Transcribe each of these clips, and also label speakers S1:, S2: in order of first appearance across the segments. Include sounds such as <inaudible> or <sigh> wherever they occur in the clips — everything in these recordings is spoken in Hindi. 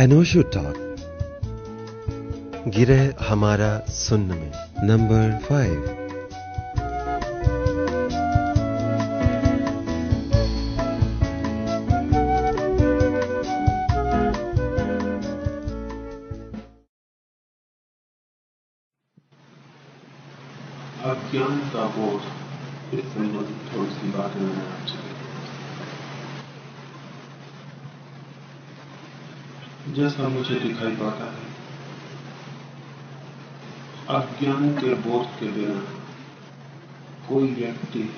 S1: अनोशो टॉक। गिरह हमारा सुन में।
S2: Number five. जैसा मुझे दिखाई पड़ता है। अज्ञान के बोध के बिना कोई व्यक्ति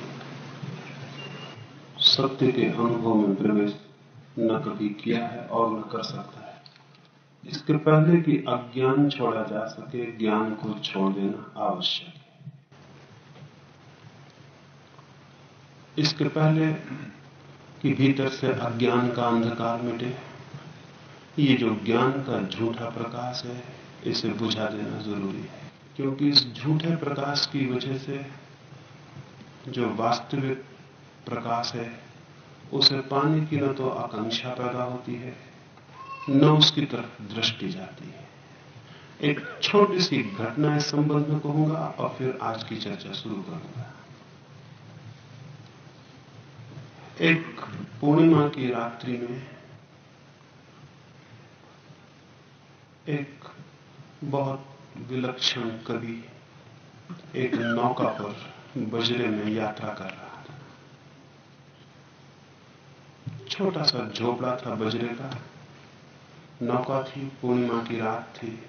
S2: सत्य के अनुभव में प्रवेश न कभी किया है और न कर सकता है। इसके पहले कि अज्ञान छोड़ा जा सके, ज्ञान को छोड़ देना आवश्यक है। इसके पहले कि भीतर से अज्ञान का अंधकार मिटे ये जो ज्ञान का झूठा प्रकाश है, इसे बुझा देना ज़रूरी है। क्योंकि इस झूठे प्रकाश की वजह से जो वास्तविक प्रकाश है, उसे पाने की न तो आकांक्षा पैदा होती है, न उसकी तरफ़ दृष्टि जाती है। एक छोटी सी घटना इस संबंध में कहूँगा और फिर आज की चर्चा शुरू करूँगा। एक पूर्णिमा की रात्रि में एक बहुत विलक्षण कवि एक नौका पर बजरे में यात्रा कर रहा था। छोटा सा झोपड़ा था बजरे का। नौका थी, पूर्णिमा की रात थी।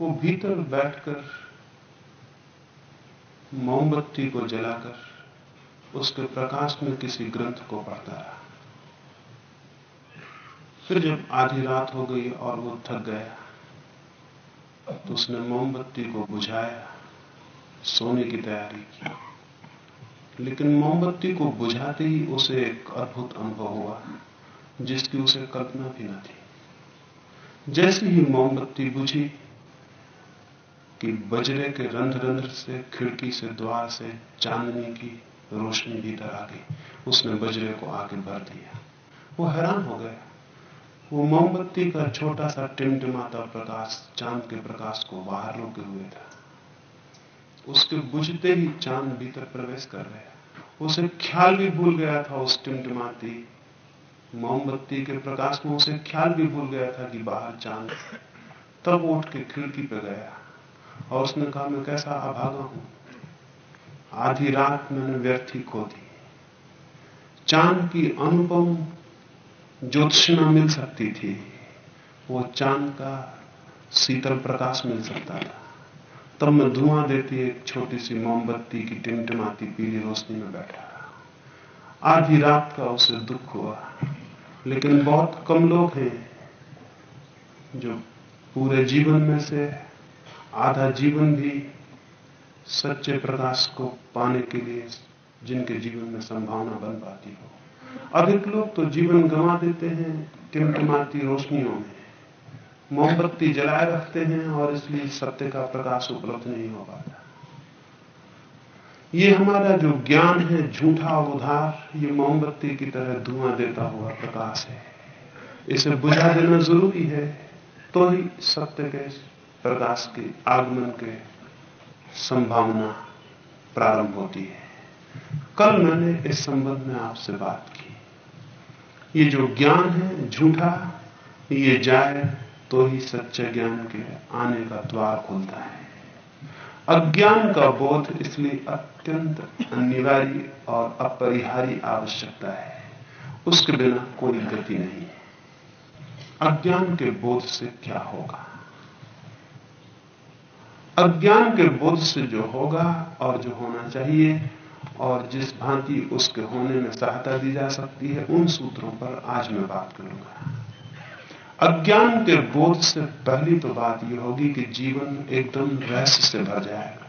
S2: वो भीतर बैठकर मोमबत्ती को जलाकर उसके प्रकाश में किसी ग्रंथ को पढ़ता रहा। फिर जब आधी रात हो गई और वो थक गया। तो उसने मोमबत्ती को बुझाया, सोने की तैयारी की। लेकिन मोमबत्ती को बुझाते ही उसे एक अद्भुत अनुभव हुआ, जिसकी उसे कल्पना भी न थी। जैसे ही मोमबत्ती बुझी कि बजरे के रंध्र से, खिड़की से, द्वार से, चांदनी की रोशनी भीतर आ गई, उसने बजरे को आगे भर दिया। वो हैरान हो गया। वो मोमबत्ती का छोटा सा टिमटिमाता प्रकाश, चाँद के प्रकाश को बाहर रोके हुए था। उसके बुझते ही चाँद भीतर प्रवेश कर गया उसे ख्याल भी भूल गया था उस टिमटिमाती। मोमबत्ती के प्रकाश में उसे ख्याल भी भूल गया था कि बाहर चाँद तब उठ के खिड़की पे गया। और उसने कहा, मैं कैसा अभागा हूँ। आधी रात मैंने व्यर्थी खो दी। चाँद की अनुपम ज्योतिषणा मिल सकती थी, वो चाँद का शीतल प्रकाश मिल सकता था। तब मैं धुआँ देती एक छोटी सी मोमबत्ती की टिमटिमाती पीली रोशनी में बैठा आधी रात का उसे दुख हुआ, लेकिन बहुत कम लोग हैं जो पूरे जीवन में से आधा जीवन भी सच्चे प्रकाश को पाने के लिए जिनके जीवन में संभावना बन पाती हो। अधिक लोग तो जीवन गंवा देते हैं, टिमटिमाती रोशनियों में। मोमबत्ती जलाए रखते हैं और इसलिए सत्य का प्रकाश उपलब्ध नहीं हो पाता। ये हमारा जो ज्ञान है, झूठा उधार, ये मोमबत्ती की तरह धुआँ देता हुआ प्रकाश है। इसे बुझा देना ज़रूरी है तो ही सत्य के प्रकाश के आगमन के संभावना प्रारंभ होती है। कल मैंने इस संबंध में आपसे बात की। ये जो ज्ञान है, झूठा, ये जाए तो ही सच्चे ज्ञान के आने का द्वार खुलता है। अज्ञान का बोध इसलिए अत्यंत अनिवार्य और अपरिहार्य आवश्यकता है। उसके बिना कोई गति नहीं अज्ञान के बोध से क्या होगा? अज्ञान के बोध से जो होगा और जो होना चाहिए और जिस भांति उसके होने में सहायता दी जा सकती है, उन सूत्रों पर आज मैं बात करूँगा। अज्ञान के बोध से पहली तो बात यह होगी कि जीवन एकदम रहस्य से भर जाएगा।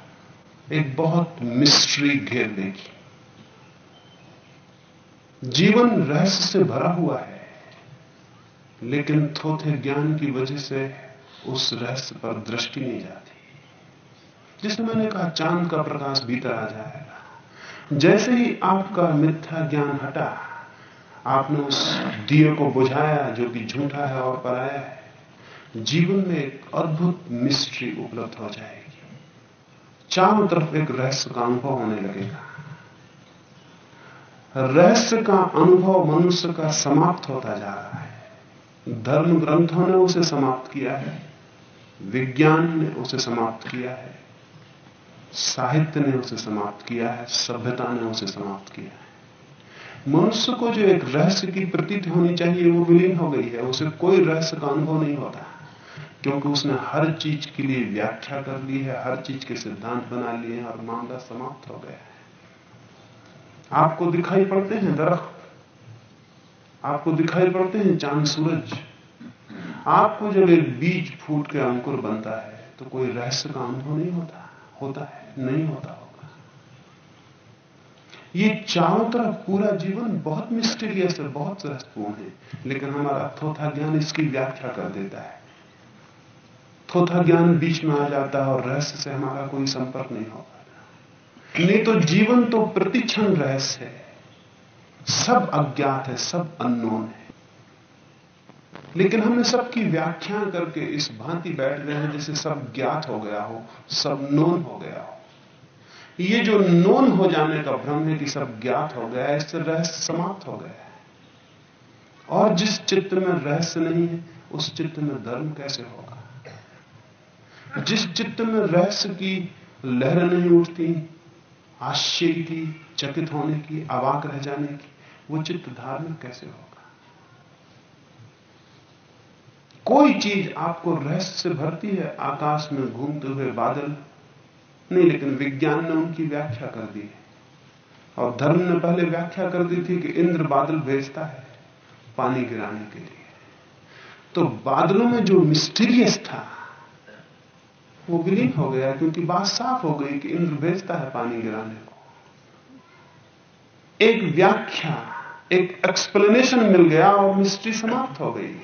S2: एक बहुत मिस्ट्री घेर लेगी जीवन रहस्य से भरा हुआ है, लेकिन थोथे ज्ञान की वजह से उस रहस्य पर दृष्टि नहीं जाती। जिसमें मैंने कहा, चाँद का प्रकाश भीतर आ जाएगा। जैसे ही आपका मिथ्या ज्ञान हटा, आपने उस दिए को बुझाया जो कि झूठा है और पराया है, जीवन में एक अद्भुत मिस्ट्री उपलब्ध हो जाएगी। चारों तरफ़ एक रहस्य का अनुभव होने लगेगा। रहस्य का अनुभव मनुष्य का समाप्त होता जा रहा है। धर्म ग्रंथों ने उसे समाप्त किया है, विज्ञान ने उसे समाप्त किया है साहित्य ने उसे समाप्त किया है, सभ्यता ने उसे समाप्त किया है। मनुष्य को जो एक रहस्य की प्रतीत होनी चाहिए, वो विलीन हो गई है। उसे कोई रहस्य का अनुभव नहीं होता क्योंकि उसने हर चीज़ के लिए व्याख्या कर ली है, हर चीज़ के सिद्धांत बना लिए हैं और मामला समाप्त हो गया है। आपको दिखाई पड़ते हैं दरख्त? आपको दिखाई पड़ते हैं चाँद सूरज? आपको जब एक बीज फूट के अंकुर बनता है तो कोई रहस्य का अनुभव नहीं होता होता है। नहीं होता होगा। ये चारों तरफ़ पूरा जीवन बहुत मिस्टीरियस है बहुत रहस्यपूर्ण है, लेकिन हमारा थोथा ज्ञान इसकी व्याख्या कर देता है। थोथा ज्ञान बीच में आ जाता है और रहस्य से हमारा कोई संपर्क नहीं होगा नहीं तो जीवन तो प्रतिक्षण रहस्य है। सब अज्ञात है, सब अननोन है। लेकिन हमने सबकी व्याख्या करके इस भांति बैठ गए हैं जैसे सब ज्ञात हो गया हो, सब नोन हो गया हो। ये जो नोन हो जाने का भ्रम है कि सब ज्ञात हो गया है इससे रहस्य समाप्त हो गया है। और जिस चित्त में रहस्य नहीं है, उस चित्त में धर्म कैसे होगा? जिस चित्त में रहस्य की लहर नहीं उठती, आश्चर्य की, चकित होने की, अवाक रह जाने की, वो चित्त धार्मिक कैसे होगा? कोई चीज़ आपको रहस्य से भरती है, आकाश में घूमते हुए बादल नहीं, लेकिन विज्ञान ने उनकी व्याख्या कर दी है। और धर्म ने पहले व्याख्या कर दी थी कि इंद्र बादल भेजता है पानी गिराने के लिए। तो बादलों में जो मिस्टीरियस था, वो विलीन हो गया, क्योंकि बात साफ़ हो गई कि इंद्र भेजता है पानी गिराने को। एक व्याख्या, एक एक्सप्लेनेशन मिल गया और मिस्ट्री समाप्त हो गई।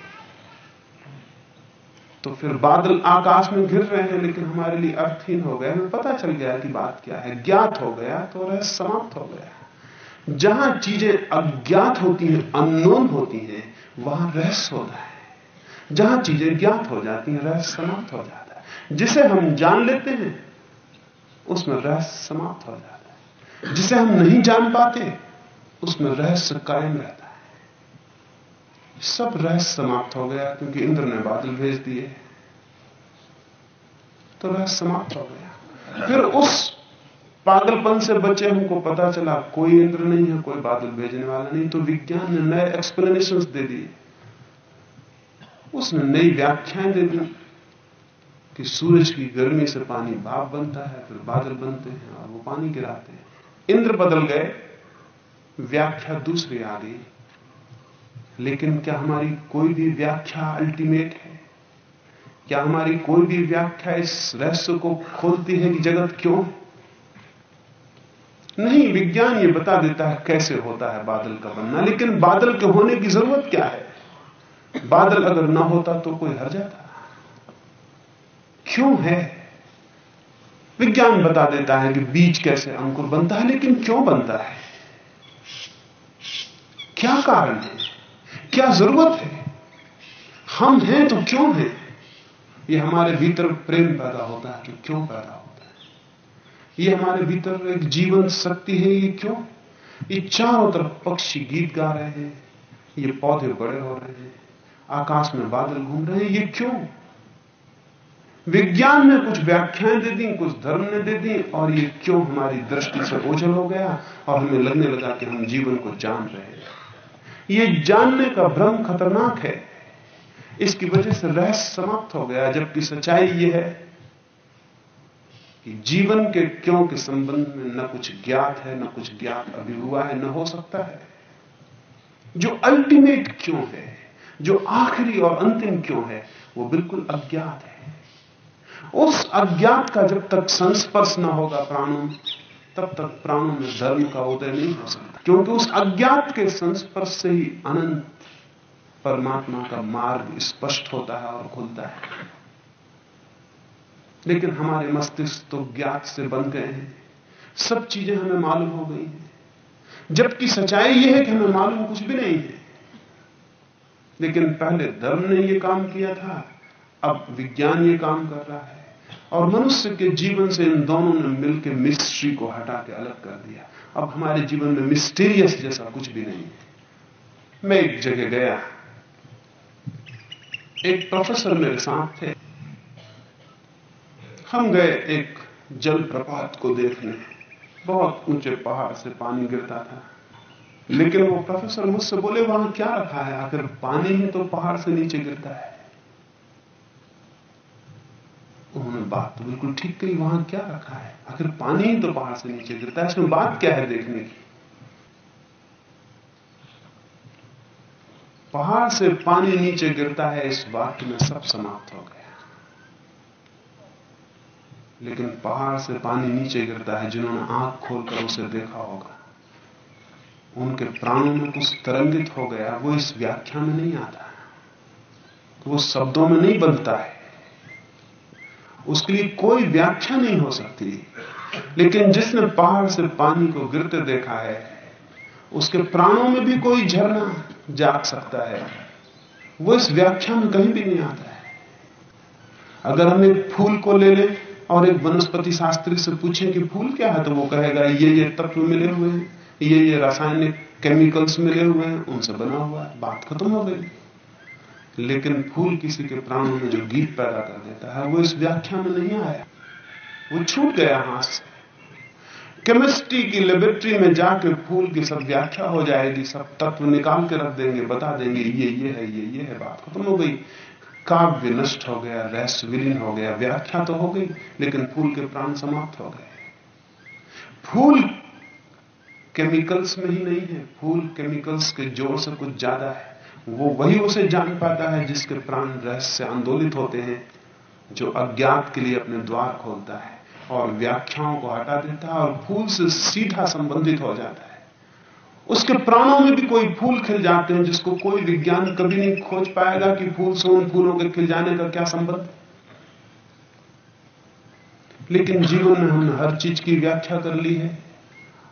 S2: तो फिर बादल आकाश में घिर रहे हैं, लेकिन हमारे लिए अर्थहीन हो गए हमें पता चल गया कि बात क्या है। ज्ञात हो गया तो रहस्य समाप्त हो गया जहाँ चीज़ें अज्ञात होती हैं, अननोन होती हैं, वहाँ रहस्य होता है। जहाँ चीज़ें ज्ञात हो जाती हैं, रहस्य समाप्त हो जाता है। जिसे हम जान लेते हैं, उसमें रहस्य समाप्त हो जाता है। जिसे हम नहीं जान पाते, उसमें रहस्य कायम रहता सब रहस्य समाप्त हो गया, क्योंकि इंद्र ने बादल भेज दिए। तो रहस्य समाप्त हो गया। फिर उस पागलपन से बचे हमको पता चला, कोई इंद्र नहीं है, कोई बादल भेजने वाला नहीं तो विज्ञान ने नए एक्सप्लेनेशन दे दिए। उसने नई व्याख्याएँ दे दी कि सूरज की गर्मी से पानी भाप बनता है, फिर बादल बनते हैं और वो पानी गिराते हैं। इंद्र बदल गए, व्याख्या दूसरी आ गई। लेकिन क्या हमारी कोई भी व्याख्या अल्टीमेट है? क्या हमारी कोई भी व्याख्या इस रहस्य को खोलती है कि जगत क्यों? नहीं, विज्ञान ये बता देता है कैसे होता है बादल का बनना, लेकिन बादल के होने की ज़रूरत क्या है? बादल अगर ना होता तो कोई हर जाता। क्यों है? विज्ञान बता देता है कि बीज कैसे अंकुर बनता है, लेकिन क्यों बनता है? क्या कारण है? क्या ज़रूरत है? हम हैं तो क्यों हैं? ये हमारे भीतर प्रेम पैदा होता है कि क्यों पैदा होता है? ये हमारे भीतर एक जीवन शक्ति है ये क्यों? ये चारों तरफ़ पक्षी गीत गा रहे हैं, ये पौधे बड़े हो रहे हैं, आकाश में बादल घूम रहे हैं, ये क्यों? विज्ञान ने कुछ व्याख्याएँ दे दी, कुछ धर्म ने दे दी, और ये क्यों हमारी दृष्टि से ओझल हो गया और हमें लगने लगा कि हम जीवन को जान रहे हैं? ये जानने का भ्रम खतरनाक है। इसकी वजह से रहस्य समाप्त हो गया, जबकि सच्चाई यह है कि जीवन के क्यों के संबंध में न कुछ ज्ञात है, न कुछ ज्ञात अभी हुआ है, न हो सकता है। जो अल्टीमेट क्यों है, जो आखिरी और अंतिम क्यों है, वो बिल्कुल अज्ञात है। उस अज्ञात का जब तक संस्पर्श न होगा प्राणों में तब तक प्राणों में धर्म का उदय नहीं हो सकता। क्योंकि उस अज्ञात के संस्पर्श से ही अनंत परमात्मा का मार्ग स्पष्ट होता है और खुलता है। लेकिन हमारे मस्तिष्क तो ज्ञात से बन गए हैं। सब चीज़ें हमें मालूम हो गई हैं। जबकि सच्चाई यह है कि हमें मालूम कुछ भी नहीं है। लेकिन पहले धर्म ने यह काम किया था, अब विज्ञान ये काम कर रहा है। और मनुष्य के जीवन से इन दोनों ने मिलकर मिस्ट्री को हटा के अलग कर दिया। अब हमारे जीवन में मिस्टीरियस जैसा कुछ भी नहीं है। मैं एक जगह गया। एक प्रोफेसर मेरे साथ थे। हम गए एक जल प्रपात को देखने। बहुत ऊँचे पहाड़ से पानी गिरता था। लेकिन वो प्रोफेसर मुझसे बोले, वहाँ क्या रखा है? अगर पानी ही तो पहाड़ से नीचे गिरता है उन्होंने बात तो बिल्कुल ठीक कही वहाँ क्या रखा है? आखिर पानी ही तो पहाड़ से नीचे गिरता है, इसमें बात क्या है देखने की? पहाड़ से पानी नीचे गिरता है, इस वाक्य में सब समाप्त हो गया। लेकिन पहाड़ से पानी नीचे गिरता है, जिन्होंने आँख खोलकर उसे देखा होगा, उनके प्राणों में कुछ तरंगित हो गया, वो इस व्याख्या में नहीं आता। वो शब्दों में नहीं बनता है। उसके लिए कोई व्याख्या नहीं हो सकती। लेकिन जिसने पहाड़ से पानी को गिरते देखा है, उसके प्राणों में भी कोई झरना जाग सकता है। वो इस व्याख्या में कहीं भी नहीं आता है। अगर हम एक फूल को ले लें और एक वनस्पति शास्त्री से पूछें कि फूल क्या है तो वो कहेगा, ये ये तत्व मिले हुए हैं, ये ये रासायनिक केमिकल्स मिले हुए हैं, उनसे बना हुआ है, बात खत्म हो गई। लेकिन फूल किसी के प्राणों में जो गीत पैदा कर देता है, वो इस व्याख्या में नहीं आया। वो छूट गया हाथ से। केमिस्ट्री की लेबोरेटरी में जाकर फूल की सब व्याख्या हो जाएगी, सब तत्व निकाल के रख देंगे, बता देंगे, ये ये है, ये ये है, बात खत्म हो गई। काव्य नष्ट हो गया, रहस्य विलीन हो गया, व्याख्या तो हो गई, लेकिन फूल के प्राण समाप्त हो गए। फूल केमिकल्स में ही नहीं है, फूल केमिकल्स के ज़ोर से कुछ ज़्यादा है। वो वही उसे जान पाता है जिसके प्राण रहस्य आंदोलित होते हैं, जो अज्ञात के लिए अपने द्वार खोलता है और व्याख्याओं को हटा देता है और फूल से सीधा संबंधित हो जाता है। उसके प्राणों में भी कोई फूल खिल जाते हैं जिसको कोई विज्ञान कभी नहीं खोज पाएगा कि फूल से उन फूलों के खिल जाने का क्या संबंध। लेकिन जीवन में हमने हर चीज़ की व्याख्या कर ली है,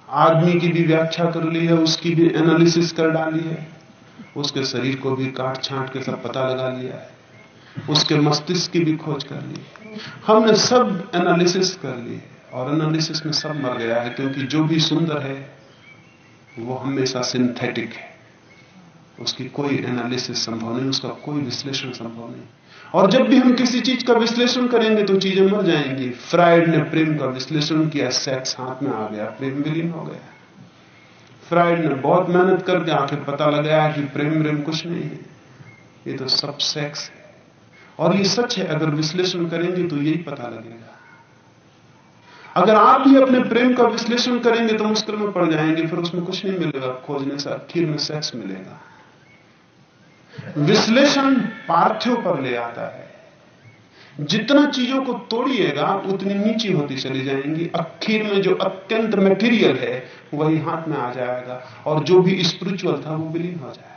S2: आदमी की भी व्याख्या कर ली है, उसकी भी एनालिसिस कर डाली है। उसके शरीर को भी काट छांट के सब पता लगा लिया है। उसके मस्तिष्क की भी खोज कर ली हमने सब एनालिसिस कर ली और एनालिसिस में सब मर गया है क्योंकि जो भी सुंदर है, वो हमेशा सिंथेटिक है। उसकी कोई एनालिसिस संभव नहीं, उसका कोई विश्लेषण संभव नहीं। और जब भी हम किसी चीज़ का विश्लेषण करेंगे तो चीज़ें मर जाएँगी। फ्राइड ने प्रेम का विश्लेषण किया सेक्स हाथ में आ गया, प्रेम विलीन हो गया। फ्राइड ने बहुत मेहनत करके आखिर पता लगाया कि प्रेम प्रेम कुछ नहीं है। ये तो सब सेक्स है। और ये सच है, अगर विश्लेषण करेंगे तो यही पता लगेगा। अगर आप भी अपने प्रेम का विश्लेषण करेंगे तो मुश्किल में पड़ जाएँगे, फिर उसमें कुछ नहीं मिलेगा। खोजने से आखिर में सेक्स मिलेगा। विश्लेषण पार्थिव पर ले आता है। जितना चीज़ों को तोड़िएगा, उतनी नीची होती चली जाएँगी। आखिर में जो अत्यंत मेटीरियल है, वही हाथ में आ जाएगा। और जो भी स्पिरिचुअल था, वो विलीन हो जाएगा।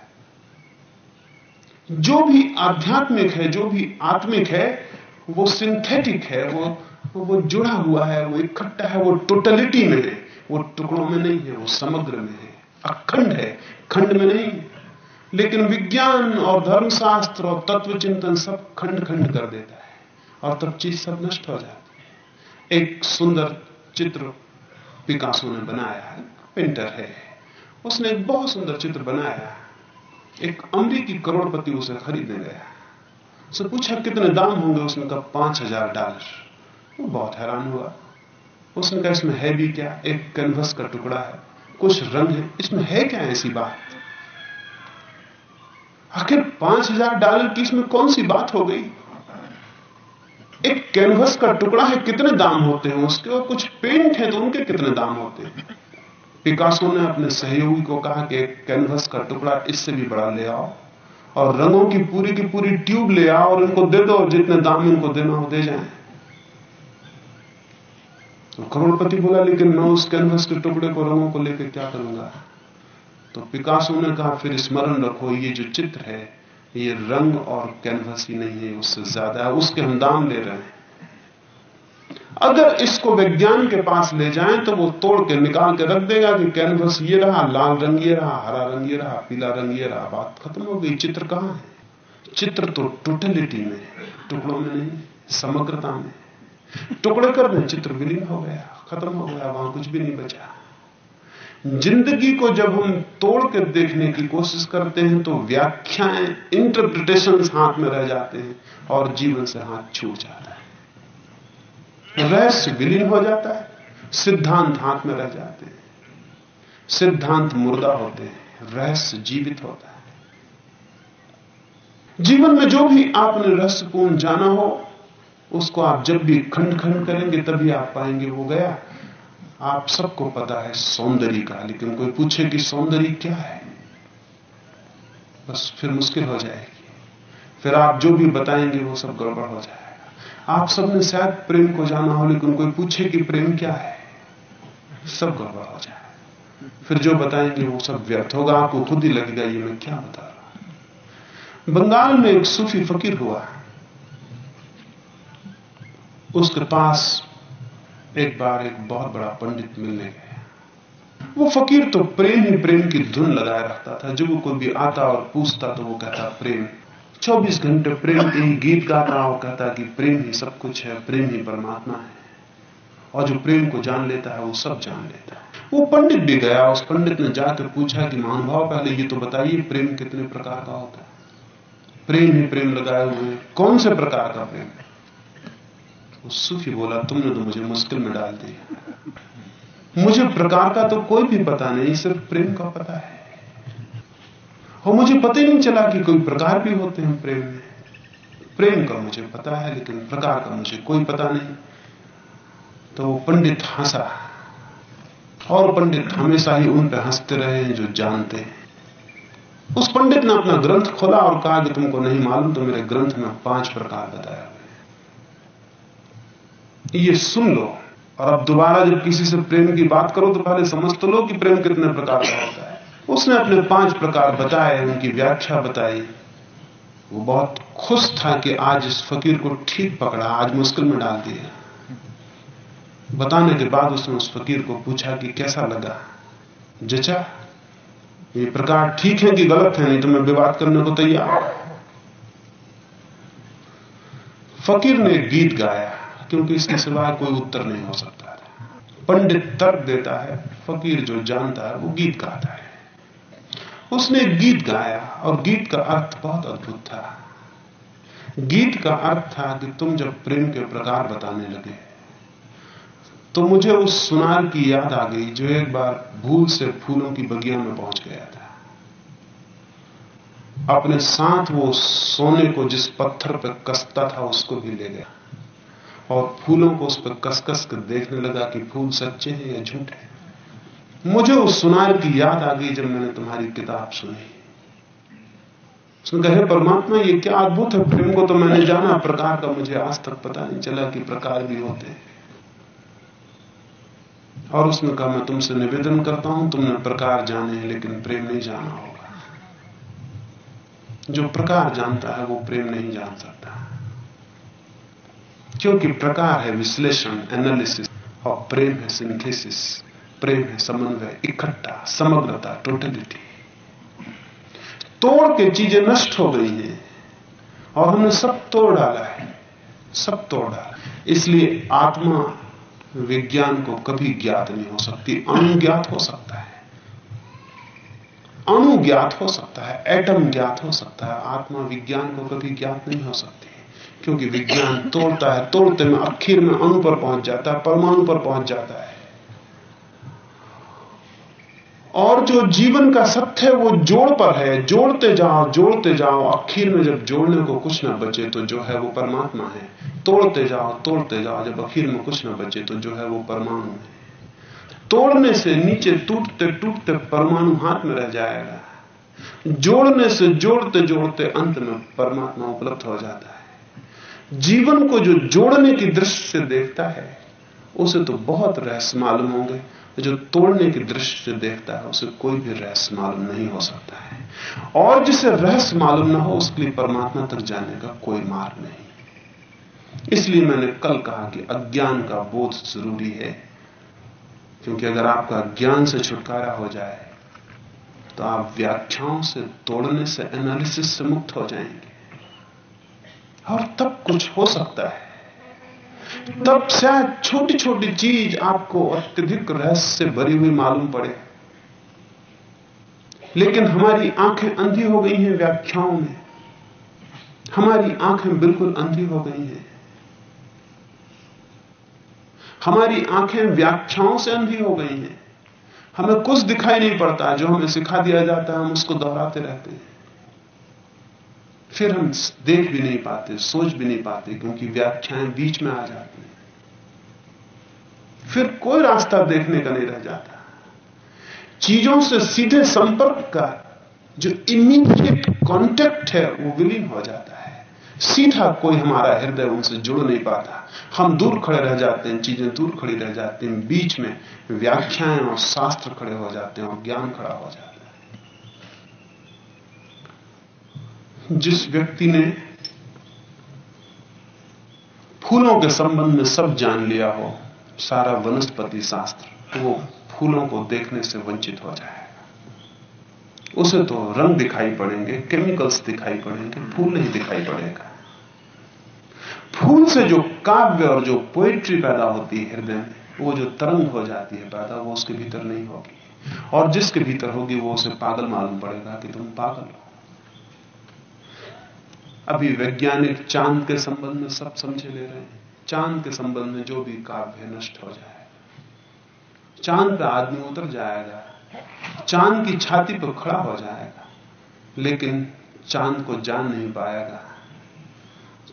S2: जो भी आध्यात्मिक है, जो भी आत्मिक है, वो सिंथेटिक है, वो वो जुड़ा हुआ है, वो इकट्ठा है, वो टोटलिटी में है। वो टुकड़ों में नहीं है, वो समग्र में है। अखंड है, खंड में नहीं। लेकिन विज्ञान और धर्मशास्त्र और तत्व चिंतन सब खंड खंड कर देता है। और तब चीज़ सब नष्ट हो जाती है। एक सुंदर चित्र पिकासो ने बनाया है, पेंटर है। उसने एक बहुत सुंदर चित्र बनाया एक अमरीकी करोड़पति उसे खरीदने गया उसे पूछा, कितने दाम होंगे? उसने कहा, पाँच हज़ार डॉलर। वो बहुत हैरान हुआ। उसने कहा, इसमें है भी क्या? एक कैनवस का टुकड़ा है। कुछ रंग है। इसमें है क्या ऐसी बात? आखिर पाँच हज़ार डॉलर की इसमें कौन सी बात हो गई? एक कैनवस का टुकड़ा है, कितने दाम होते हैं? उसके और कुछ पेंट है तो उनके कितने दाम होते हैं? पिकासो ने अपने सहयोगी को कहा कि एक कैनवस का टुकड़ा इससे भी बड़ा ले आओ और रंगों की पूरी की पूरी ट्यूब ले आओ और इनको दे दो और जितने दाम इनको देना हो, दे जाए। तो करोड़पति बोला, लेकिन मैं उस कैनवस के टुकड़े को रंगों को लेकर क्या करूँगा? तो पिकासो ने कहा, फिर स्मरण रखो, ये जो चित्र है ये रंग और कैनवस ही नहीं है, उससे ज़्यादा है, उसके हम दाम ले रहे हैं। अगर इसको विज्ञान के पास ले जाएँ तो वो तोड़ के निकाल के रख देगा कि कैनवस ये रहा, लाल रंग ये रहा, हरा रंग ये रहा, पीला रंग ये रहा, बात खत्म हो गई। चित्र कहाँ है? चित्र तो टोटलिटी में टुकड़ों में नहीं, समग्रता में टुकड़े कर दें, चित्र विलीन हो गया, खत्म हो गया, वहाँ कुछ भी नहीं बचा। ज़िंदगी को जब हम तोड़ कर देखने की कोशिश करते हैं तो व्याख्याएँ इंटरप्रिटेशन हाथ में रह जाते हैं और जीवन से हाथ छूट जाता है। रहस्य विलीन हो जाता है, सिद्धांत हाथ में रह जाते हैं। सिद्धांत मुर्दा होते हैं रहस्य जीवित होता है। जीवन में जो भी आपने रहस्यपूर्ण जाना हो, उसको आप जब भी खंड खंड करेंगे, तभी आप पाएँगे वो गया। आप सबको पता है सौंदर्य का, लेकिन कोई पूछे कि सौंदर्य क्या है? बस फिर मुश्किल हो जाएगी। फिर आप जो भी बताएँगे, वो सब गड़बड़ हो जाएगा। आप सबने शायद प्रेम को जाना हो, लेकिन कोई पूछे कि प्रेम क्या है? सब गड़बड़ हो जाए फिर जो बताएँगे, वो सब व्यर्थ होगा। आपको खुद ही लगेगा, ये मैं क्या बता रहा बंगाल में एक सूफी फकीर हुआ। उसके पास एक बार एक बहुत बड़ा पंडित मिलने गया। वो फकीर तो प्रेम ही प्रेम की धुन लगाए रखता था। जब वो कोई भी आता और पूछता तो वो कहता, प्रेम 24 घंटे प्रेम के ही गीत गाता और कहता कि प्रेम ही सब कुछ है, प्रेम ही परमात्मा है। और जो प्रेम को जान लेता है, वो सब जान लेता है। वो पंडित भी गया। उस पंडित ने जाकर पूछा कि महानुभाव पहले ये तो बताइए, प्रेम कितने प्रकार का होता है? प्रेम ही प्रेम लगाए हुए कौन से प्रकार का प्रेम है? सूफी बोला, तुमने तो मुझे मुश्किल में डाल दिया। मुझे प्रकार का तो कोई भी पता नहीं, सिर्फ़ प्रेम का पता है। और मुझे पता ही नहीं चला कि कोई प्रकार भी होते हैं प्रेम में। प्रेम का मुझे पता है, लेकिन प्रकार का मुझे कोई पता नहीं। तो पंडित हंसा। और पंडित हमेशा ही उन पर हँसते रहे हैं जो जानते हैं। उस पंडित ने अपना ग्रंथ खोला और कहा कि तुमको नहीं मालूम तो मेरे ग्रंथ में पाँच प्रकार बताया। ये सुन लो। और अब दोबारा जब किसी से प्रेम की बात करो तो पहले समझ तो लो कि प्रेम कितने प्रकार का होता है। उसने अपने पाँच प्रकार बताए, उनकी व्याख्या बताई। वो बहुत खुश था कि आज इस फकीर को ठीक पकड़ा, आज मुश्किल में डाल दिया। बताने के बाद उसने उस फकीर को पूछा कि कैसा लगा? जचा, ये प्रकार ठीक है कि गलत है? नहीं तो मैं विवाद करने को तैयार फकीर ने गीत गाया। क्योंकि इसके सिवाय कोई उत्तर नहीं हो सकता पंडित तर्क देता है, फकीर जो जानता है, वो गीत गाता है। उसने गीत गाया, और गीत का अर्थ बहुत अद्भुत था। गीत का अर्थ था कि तुम जब प्रेम के प्रकार बताने लगे तो मुझे उस सुनार की याद आ गई, जो एक बार भूल से फूलों की बगिया में पहुँच गया था। अपने साथ वो सोने को जिस पत्थर पर कसता था, उसको भी ले गया। और फूलों को उस पर कसकस कर देखने लगा कि फूल सच्चे हैं या झूठे हैं। मुझे उस सुनार की याद आ गई जब मैंने तुम्हारी किताब सुनी। कहे परमात्मा, ये क्या अद्भुत है? प्रेम को तो मैंने जाना, प्रकार का मुझे आज तक पता नहीं चला कि प्रकार भी होते हैं। और उसने कहा, मैं तुमसे निवेदन करता हूँ, तुमने प्रकार जाने हैं, लेकिन प्रेम नहीं जाना होगा। जो प्रकार जानता है, वो प्रेम नहीं जान सकता। क्योंकि प्रकार है विश्लेषण एनालिसिस और प्रेम है सिंथेसिस प्रेम है समन्वय, इकट्ठा, समग्रता टोटलिटी तोड़ के चीज़ें नष्ट हो गई हैं, और हमने सब तोड़ डाला है, सब तोड़ डाला इसलिए आत्मा विज्ञान को कभी ज्ञात नहीं हो सकती, अणुज्ञात हो सकता है। अणु ज्ञात हो सकता है एटम ज्ञात हो सकता है, आत्मा विज्ञान को कभी ज्ञात नहीं हो सकती। क्योंकि विज्ञान तोड़ता है, तोड़ते में आखिर में अणु पर पहुँच जाता है, परमाणु पर पहुँच जाता है। और जो जीवन का सत्य है, वो जोड़ पर है। जोड़ते जाओ जोड़ते जाओ, आखिर में जब जोड़ने को कुछ ना बचे तो जो है वो परमात्मा है। तोड़ते जाओ तोड़ते जाओ, जब आखिर में कुछ ना बचे तो जो है वो परमाणु है। तोड़ने से नीचे टूटते टूटते परमाणु हाथ में रह जाएगा। जोड़ने से जोड़ते जोड़ते अंत में परमात्मा उपलब्ध हो जाता है। जीवन को जो जोड़ने की दृष्टि से देखता है, उसे तो बहुत रहस्य मालूम होंगे। जो तोड़ने की दृष्टि से देखता है, उसे कोई भी रहस्य मालूम नहीं हो सकता है। और जिसे रहस्य मालूम ना हो, उसके लिए परमात्मा तक जाने का कोई मार्ग नहीं। इसलिए मैंने कल कहा कि अज्ञान का बोध ज़रूरी है, क्योंकि अगर आपका ज्ञान से छुटकारा हो जाए तो आप व्याख्याओं से तोड़ने से एनालिसिस से मुक्त हो जाएँगे। और तब कुछ हो सकता है। तब शायद छोटी छोटी चीज़ आपको अत्यधिक रहस्य से भरी हुई मालूम पड़े। लेकिन हमारी आँखें अंधी हो गई हैं व्याख्याओं में। हमारी आँखें बिल्कुल अंधी हो गई हैं। हमारी आँखें व्याख्याओं से अंधी हो गई हैं। हमें कुछ दिखाई नहीं पड़ता। जो हमें सिखा दिया जाता है, हम उसको दोहराते रहते हैं। फिर हम देख भी नहीं पाते, सोच भी नहीं पाते, क्योंकि व्याख्याएँ बीच में आ जाती हैं। फिर कोई रास्ता देखने का नहीं रह जाता। चीज़ों से सीधे संपर्क का जो इमीडिएट कांटेक्ट है, वो विलीन हो जाता है। सीधा कोई हमारा हृदय उनसे जुड़ नहीं पाता। हम दूर खड़े रह जाते हैं, चीज़ें दूर खड़ी रह जाती हैं, बीच में व्याख्याएँ और शास्त्र खड़े हो जाते हैं और ज्ञान खड़ा हो जाता है। जिस व्यक्ति ने फूलों के संबंध में सब जान लिया हो, सारा वनस्पति शास्त्र, वो फूलों को देखने से वंचित हो जाएगा। उसे तो रंग दिखाई पड़ेंगे केमिकल्स दिखाई पड़ेंगे, फूल नहीं दिखाई पड़ेगा। फूल से जो काव्य और जो पोएट्री पैदा होती है हृदय में, वो जो तरंग हो जाती है पैदा, वो उसके भीतर नहीं होगी। और जिसके भीतर होगी, वो उसे पागल मालूम पड़ेगा कि तुम पागल हो। अभी वैज्ञानिक चाँद के संबंध में सब समझे ले रहे हैं। चाँद के संबंध में जो भी काव्य है, नष्ट हो जाए चाँद पर आदमी उतर जाएगा। चाँद की छाती पर खड़ा हो जाएगा, लेकिन चाँद को जान नहीं पाएगा।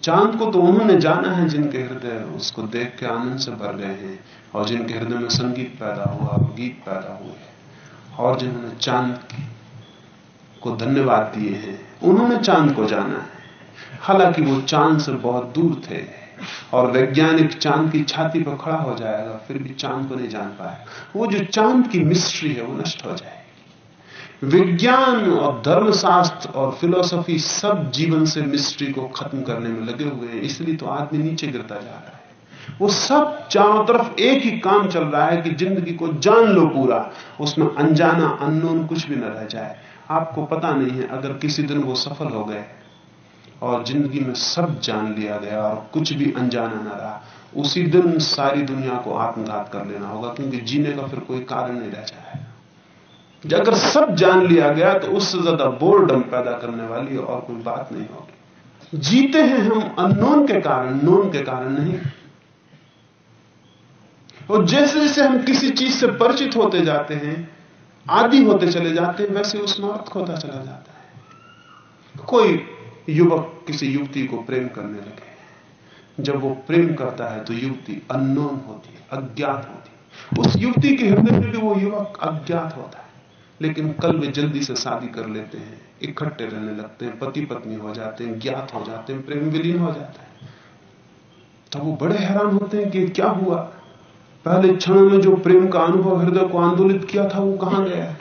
S2: चाँद को तो उन्होंने जाना है, जिनके हृदय उसको देख के आनंद से भर गए हैं, और जिनके हृदय में संगीत पैदा हुआ, गीत पैदा हुए और जिन्होंने चाँद को धन्यवाद दिए हैं। उन्होंने चाँद को जाना है। हालाँकि वो चाँद से बहुत दूर थे और वैज्ञानिक चाँद की छाती पर खड़ा हो जाएगा, फिर भी चाँद को नहीं जान पाया वो जो चाँद की मिस्ट्री है, वो नष्ट हो जाएगी विज्ञान और धर्मशास्त्र और फिलोसफी सब जीवन से मिस्ट्री को खत्म करने में लगे हुए हैं, इसलिए तो आदमी नीचे गिरता जा रहा है। वो सब चारों तरफ़ एक ही काम चल रहा है कि ज़िंदगी को जान लो पूरा, उसमें अनजाना, अननोन कुछ भी न रह जाए। आपको पता नहीं है, अगर किसी दिन वो सफल हो गए और ज़िंदगी में सब जान लिया गया और कुछ भी अनजाना न रहा। उसी दिन सारी दुनिया को आत्मघात कर लेना होगा, क्योंकि जीने का फिर कोई कारण नहीं रह जाएगा अगर सब जान लिया गया तो उससे ज़्यादा बोर्डम पैदा करने वाली और कोई बात नहीं होगी। जीते हैं हम अननोन के कारण नोन के कारण नहीं। और जैसे जैसे हम किसी चीज़ से परिचित होते जाते हैं, आदि होते चले जाते हैं, वैसे उसमें अर्थ होता चला जाता है। कोई युवक किसी युवती को प्रेम करने लगे। जब वो प्रेम करता है तो युवती अननोन होती है, अज्ञात होती है। उस युवती के हृदय में भी वो युवक अज्ञात होता है। लेकिन कल वे जल्दी से शादी कर लेते हैं, इकट्ठे रहने लगते हैं पति पत्नी हो जाते हैं, ज्ञात हो जाते हैं, प्रेम विलीन हो जाता है। तो वो बड़े हैरान होते हैं कि क्या हुआ। पहले क्षण में जो प्रेम का अनुभव हृदय को आंदोलित किया था, वो कहाँ गया?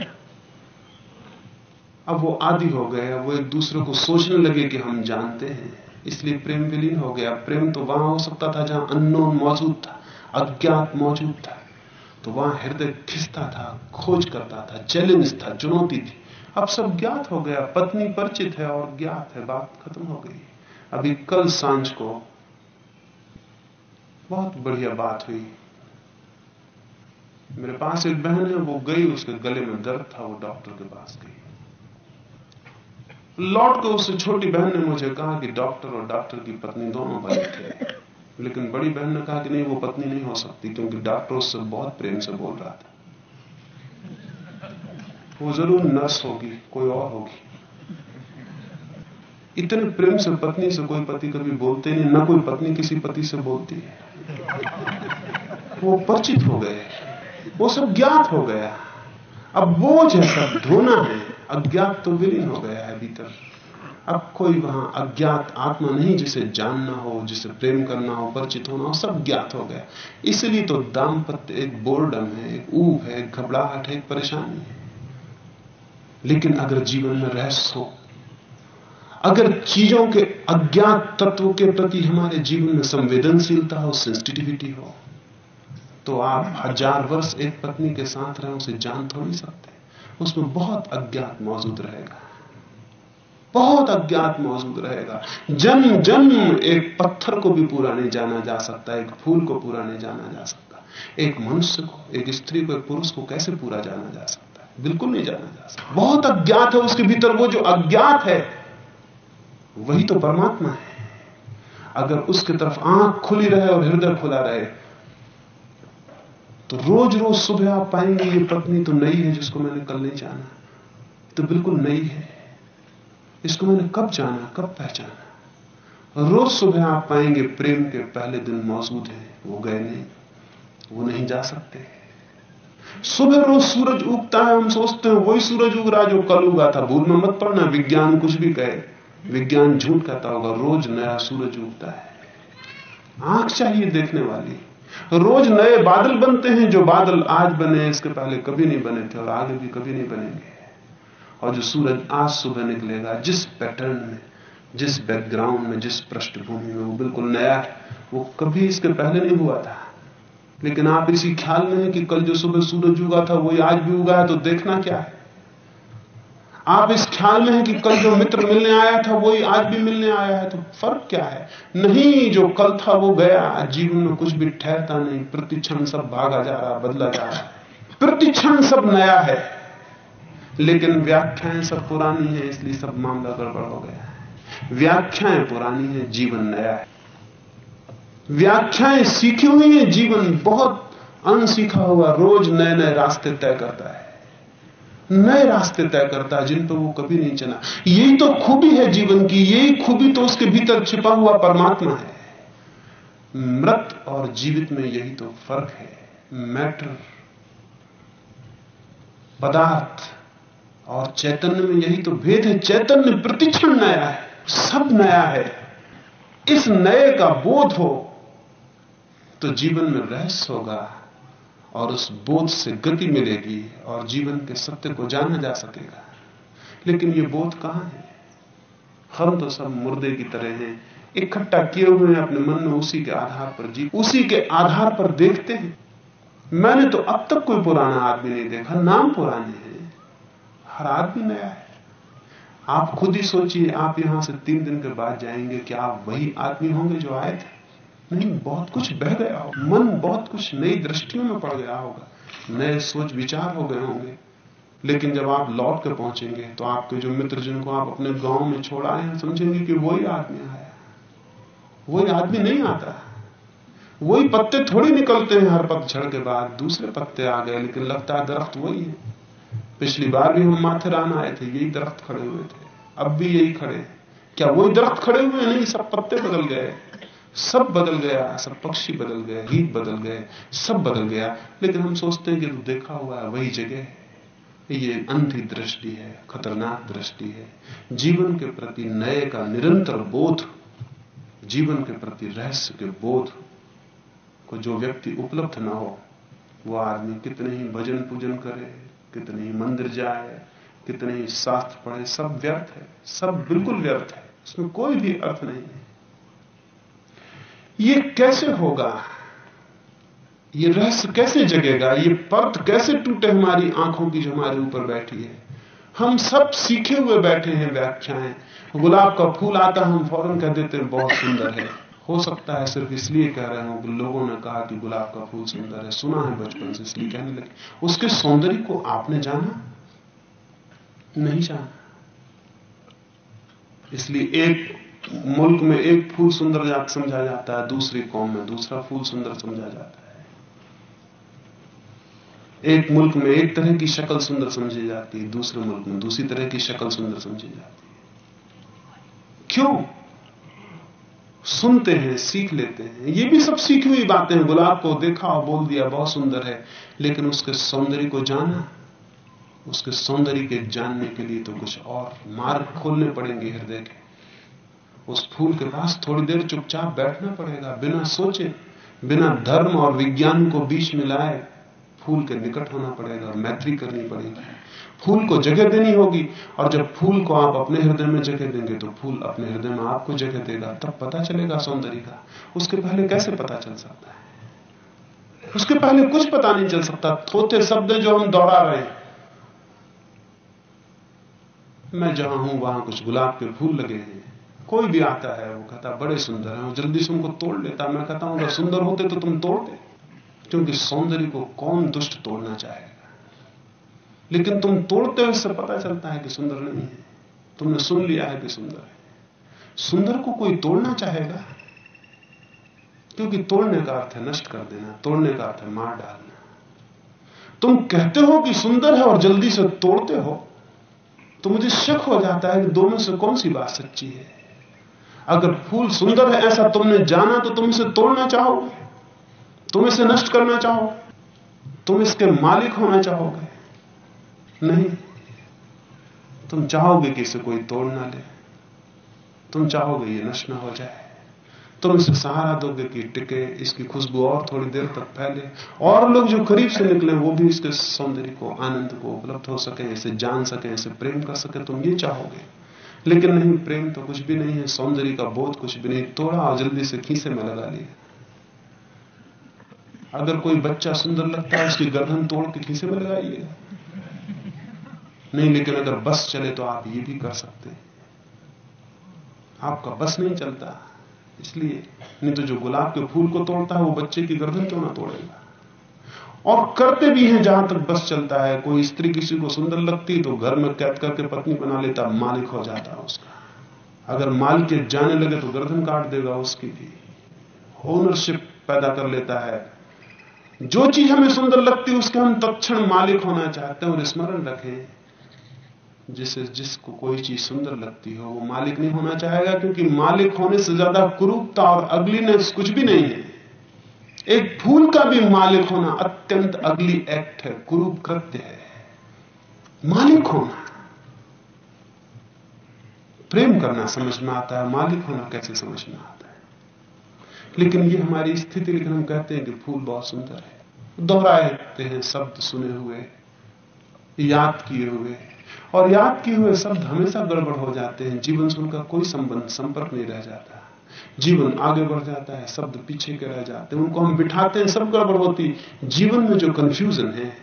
S2: अब वो आदि हो गए, अब वो एक दूसरे को सोचने लगे कि हम जानते हैं। इसलिए प्रेम विलीन हो गया। प्रेम तो वहाँ हो सकता था जहाँ अननोन मौजूद था, अज्ञात मौजूद था। तो वहाँ हृदय खिसता था, खोज करता था चैलेंज था, चुनौती थी। अब सब ज्ञात हो गया, पत्नी परिचित है और ज्ञात है, बात खत्म हो गई। अभी कल साँझ को बहुत बढ़िया बात हुई। मेरे पास एक बहन है, वो गई, उसके गले में दर्द था, वो डॉक्टर के पास गई। लौट के उससे छोटी बहन ने मुझे कहा कि डॉक्टर और डॉक्टर की पत्नी दोनों बने थे। लेकिन बड़ी बहन ने कहा कि नहीं, वो पत्नी नहीं हो सकती, क्योंकि डॉक्टर उससे बहुत प्रेम से बोल रहा था। वो ज़रूर नर्स होगी, कोई और होगी। इतने प्रेम से पत्नी से कोई पति कभी बोलते नहीं, ना कोई पत्नी किसी पति से बोलती है। वो परिचित हो गए, वो सब ज्ञात हो गया। अब बोझ है सब धोना है अज्ञात तो विलीन हो गया है भीतर अब कोई वहाँ अज्ञात आत्मा नहीं जिसे जानना हो, जिसे प्रेम करना हो, परिचित होना हो, सब ज्ञात हो गया। इसलिए तो दाम्पत्य एक बोर्डम है, एक ऊब है, एक घबराहट है, एक परेशानी है। लेकिन अगर जीवन में रहस्य हो, अगर चीज़ों के अज्ञात तत्व के प्रति हमारे जीवन में संवेदनशीलता हो सेंसिटिविटी हो तो आप हज़ार वर्ष एक पत्नी के साथ रहे, उसे जान थोड़ी सकते उसमें बहुत अज्ञात मौजूद रहेगा। बहुत अज्ञात मौजूद रहेगा। जन्म जन्म एक पत्थर को भी पूरा नहीं जाना जा सकता, एक फूल को पूरा नहीं जाना जा सकता। एक मनुष्य को, एक स्त्री को, एक पुरुष को कैसे पूरा जाना जा सकता है? बिल्कुल नहीं जाना जा सकता। बहुत अज्ञात है उसके भीतर वो जो अज्ञात है, वही तो परमात्मा है। अगर उसकी तरफ़ आँख खुली रहे और हृदय खुला रहे तो रोज रोज सुबह आप पाएँगे ये पत्नी तो नई है जिसको मैंने कल नहीं जाना। तो बिल्कुल नई है। इसको मैंने कब जाना, कब पहचाना? रोज सुबह आप पाएँगे प्रेम के पहले दिन मौजूद है, वो गए नहीं, वो नहीं जा सकते। सुबह रोज सूरज उगता है, हम सोचते हैं, वही सूरज उग रहा जो कल उगा था। भूल में मत पड़ना, विज्ञान कुछ भी कहे, विज्ञान झूठ कहता होगा, रोज नया सूरज उगता है। आँख चाहिए देखने वाली। रोज नए बादल बनते हैं, जो बादल आज बने इसके पहले कभी नहीं बने थे और आगे भी कभी नहीं बनेंगे। और जो सूरज आज सुबह निकलेगा, जिस पैटर्न में, जिस बैकग्राउंड में, जिस पृष्ठभूमि में, वो बिल्कुल नया है। वो कभी इसके पहले नहीं हुआ था। लेकिन आप इसी ख्याल में है कि कल जो सुबह सूरज उगा था वही आज भी उगा है तो देखना क्या है? आप इस ख्याल में है कि कल जो मित्र मिलने आया था, वही आज भी मिलने आया है तो फ़र्क क्या है? नहीं जो कल था, वो गया। जीवन में कुछ भी ठहरता नहीं। प्रतिक्षण सब भागा जा रहा, बदला जा रहा प्रतिक्षण सब नया है। लेकिन व्याख्याएँ सब पुरानी है, इसलिए सब मामला गड़बड़ हो गया है। व्याख्याएँ पुरानी है, जीवन नया है। व्याख्याएँ सीखी हुई है, जीवन बहुत अनसीखा हुआ, रोज नए नए रास्ते तय करता है। नए रास्ते तय करता है, जिन पर वो कभी नहीं चला। यही तो खूबी है जीवन की, यही खूबी तो उसके भीतर छिपा हुआ परमात्मा है। मृत और जीवित में यही तो फ़र्क है। मैटर, पदार्थ और चैतन्य में यही तो भेद है। चैतन्य प्रतिक्षण नया है, सब नया है। इस नए का बोध हो तो जीवन में रहस्य होगा। और उस बोध से गति मिलेगी और जीवन के सत्य को जाना जा सकेगा। लेकिन ये बोध कहाँ है? हम तो सब मुर्दे की तरह हैं। इकट्ठा किए हुए हैं अपने मन में उसी के आधार पर जी, उसी के आधार पर देखते हैं। मैंने तो अब तक कोई पुराना आदमी नहीं देखा, नाम पुराने हैं। हर आदमी नया है। आप खुद ही सोचिए, आप यहाँ से तीन दिन के बाद जाएँगे कि आप वही आदमी होंगे जो आए थे। नहीं, बहुत कुछ बह गया हो मन बहुत कुछ नई दृष्टियों में पड़ गया होगा। नए सोच, विचार हो गए होंगे। लेकिन जब आप लौट कर पहुँचेंगे तो आपके जो मित्र जिनको आप अपने गाँव में छोड़ आए हैं समझेंगे कि वही आदमी आया। वही आदमी नहीं आता। वही पत्ते थोड़ी निकलते हैं, हर पतझड़ के बाद। दूसरे पत्ते आ गए, लेकिन लगता है दरख्त वही है। पिछली बार भी हम माथेरान आए थे, यही दरख्त खड़े हुए थे। अब भी यही खड़े क्या वही दरख्त खड़े हुए नहीं, सब पत्ते बदल गए। सब बदल गया, सब पक्षी बदल गए, गीत बदल गए, सब बदल गया। लेकिन हम सोचते हैं कि तो देखा हुआ है, वही जगह है। ये अंधी दृष्टि है, खतरनाक दृष्टि है। जीवन के प्रति नए का निरंतर बोध, जीवन के प्रति रहस्य के बोध को जो व्यक्ति उपलब्ध ना हो, वो आदमी कितने ही भजन पूजन करे, कितने ही मंदिर जाए, कितने ही शास्त्र पढ़े, सब व्यर्थ है, सब बिल्कुल व्यर्थ है। उसमें कोई भी अर्थ नहीं है। ये कैसे होगा? ये रहस्य कैसे जगेगा? ये पर्त कैसे टूटे हमारी आँखों की जो हमारे ऊपर बैठी है? हम सब सीखे हुए बैठे हैं व्याख्याएँ। गुलाब का फूल आता हम फ़ौरन कह देते हैं, बहुत सुंदर है। हो सकता है सिर्फ़ इसलिए कह रहे हो लोगों ने कहा कि गुलाब का फूल सुंदर है। सुना है बचपन से, इसलिए कहने लगे। उसके सौंदर्य को आपने जाना? नहीं जाना। इसलिए एक मुल्क में एक फूल सुंदर जात समझा जाता है, दूसरी कौम में दूसरा फूल सुंदर समझा जाता है। एक मुल्क में एक तरह की शक्ल सुंदर समझी जाती है, दूसरे मुल्क में दूसरी तरह की शक्ल सुंदर समझी जाती है। क्यों? सुनते हैं, सीख लेते हैं। ये भी सब सीखी हुई बातें हैं। गुलाब को देखा और बोल दिया, बहुत सुंदर है। लेकिन उसके सौंदर्य को जाना, उसके सौंदर्य के जानने के लिए तो कुछ और मार्ग खोलने पड़ेंगे हृदय के। उस फूल के पास थोड़ी देर चुपचाप बैठना पड़ेगा। बिना सोचे, बिना धर्म और विज्ञान को बीच में लाए फूल के निकट होना पड़ेगा, मैत्री करनी पड़ेगी। फूल को जगह देनी होगी और जब फूल को आप अपने हृदय में जगह देंगे तो फूल अपने हृदय में आपको जगह देगा, तब पता चलेगा सौंदर्य का। उसके पहले कैसे पता चल सकता है? उसके पहले कुछ पता नहीं चल सकता। थोते शब्द जो हम दोहरा रहे हैं। मैं जहाँ हूँ, वहाँ कुछ गुलाब के फूल लगे हैं। कोई भी आता है, वो कहता बड़े सुंदर है जल्दी से उनको तोड़ लेता मैं कहता हूँ, अगर सुंदर होते तो तुम तोड़ते क्योंकि सौंदर्य को कौन दुष्ट तोड़ना चाहेगा? लेकिन तुम तोड़ते हो, इससे पता चलता है कि सुंदर नहीं है। तुमने सुन लिया है कि सुंदर है। सुंदर को कोई तोड़ना चाहेगा? क्योंकि तोड़ने का अर्थ है नष्ट कर देना, तोड़ने का अर्थ है मार डालना। तुम कहते हो कि सुंदर है और जल्दी से तोड़ते हो तो मुझे शक हो जाता है कि दोनों से कौन सी बात सच्ची है। अगर फूल सुंदर है ऐसा तुमने जाना तो तुम इसे तोड़ना चाहोगे तुम इसे नष्ट करना चाहो, तुम इसके मालिक होना चाहोगे। नहीं, तुम चाहोगे कि इसे कोई तोड़ ना ले, तुम चाहोगे ये नष्ट ना हो जाए। तुम इसे सहारा दोगे कि टिके, इसकी खुशबू और थोड़ी देर तक फैले। और लोग जो करीब से निकले वो भी इसके सौंदर्य को, आनंद को उपलब्ध हो सके, इसे जान सके, इसे प्रेम कर सके, तुम ये चाहोगे। लेकिन नहीं, प्रेम तो कुछ भी नहीं है, सौंदर्य का बोध कुछ भी नहीं तोड़ा और जल्दी से खीसे में लगा लिया अगर कोई बच्चा सुंदर लगता है, उसकी गर्दन तोड़ के खीसे में लगाइए। नहीं, लेकिन अगर बस चले तो आप ये भी कर सकते हैं। आपका बस नहीं चलता। इसलिए, नहीं तो जो गुलाब के फूल को तोड़ता है, वो बच्चे की गर्दन क्यों ना तोड़ेगा? और करते भी हैं जहाँ तक बस चलता है। कोई स्त्री किसी को सुंदर लगती तो घर में कैद करके पत्नी बना लेता, मालिक हो जाता उसका। अगर मालिक जाने लगे तो गर्दन काट देगा उसकी भी। ओनरशिप पैदा कर लेता है। जो चीज़ हमें सुंदर लगती है, उसके हम तत्क्षण मालिक होना चाहते हैं और स्मरण रखें। जिसे, जिसको कोई चीज़ सुंदर लगती हो, वो मालिक नहीं होना चाहेगा, क्योंकि मालिक होने से ज़्यादा क्रूपता और अगलीनेस कुछ भी नहीं है। एक फूल का भी मालिक होना अत्यंत अगली एक्ट है कुरूप कृत्य है। मालिक होना। प्रेम करना समझ में आता है, मालिक होना कैसे समझ में आता है? लेकिन ये हमारी स्थिति, लेकिन हम कहते हैं कि फूल बहुत सुंदर है। दोहराते हैं शब्द सुने हुए, याद किए हुए। और याद किए हुए शब्द हमेशा गड़बड़ हो जाते हैं, जीवन से उनका कोई संबंध, संपर्क नहीं रह जाता। जीवन आगे बढ़ जाता है, शब्द पीछे के रह जाते हैं, उनको हम बिठाते हैं सब गड़बड़ होती जीवन में जो कंफ्यूजन है,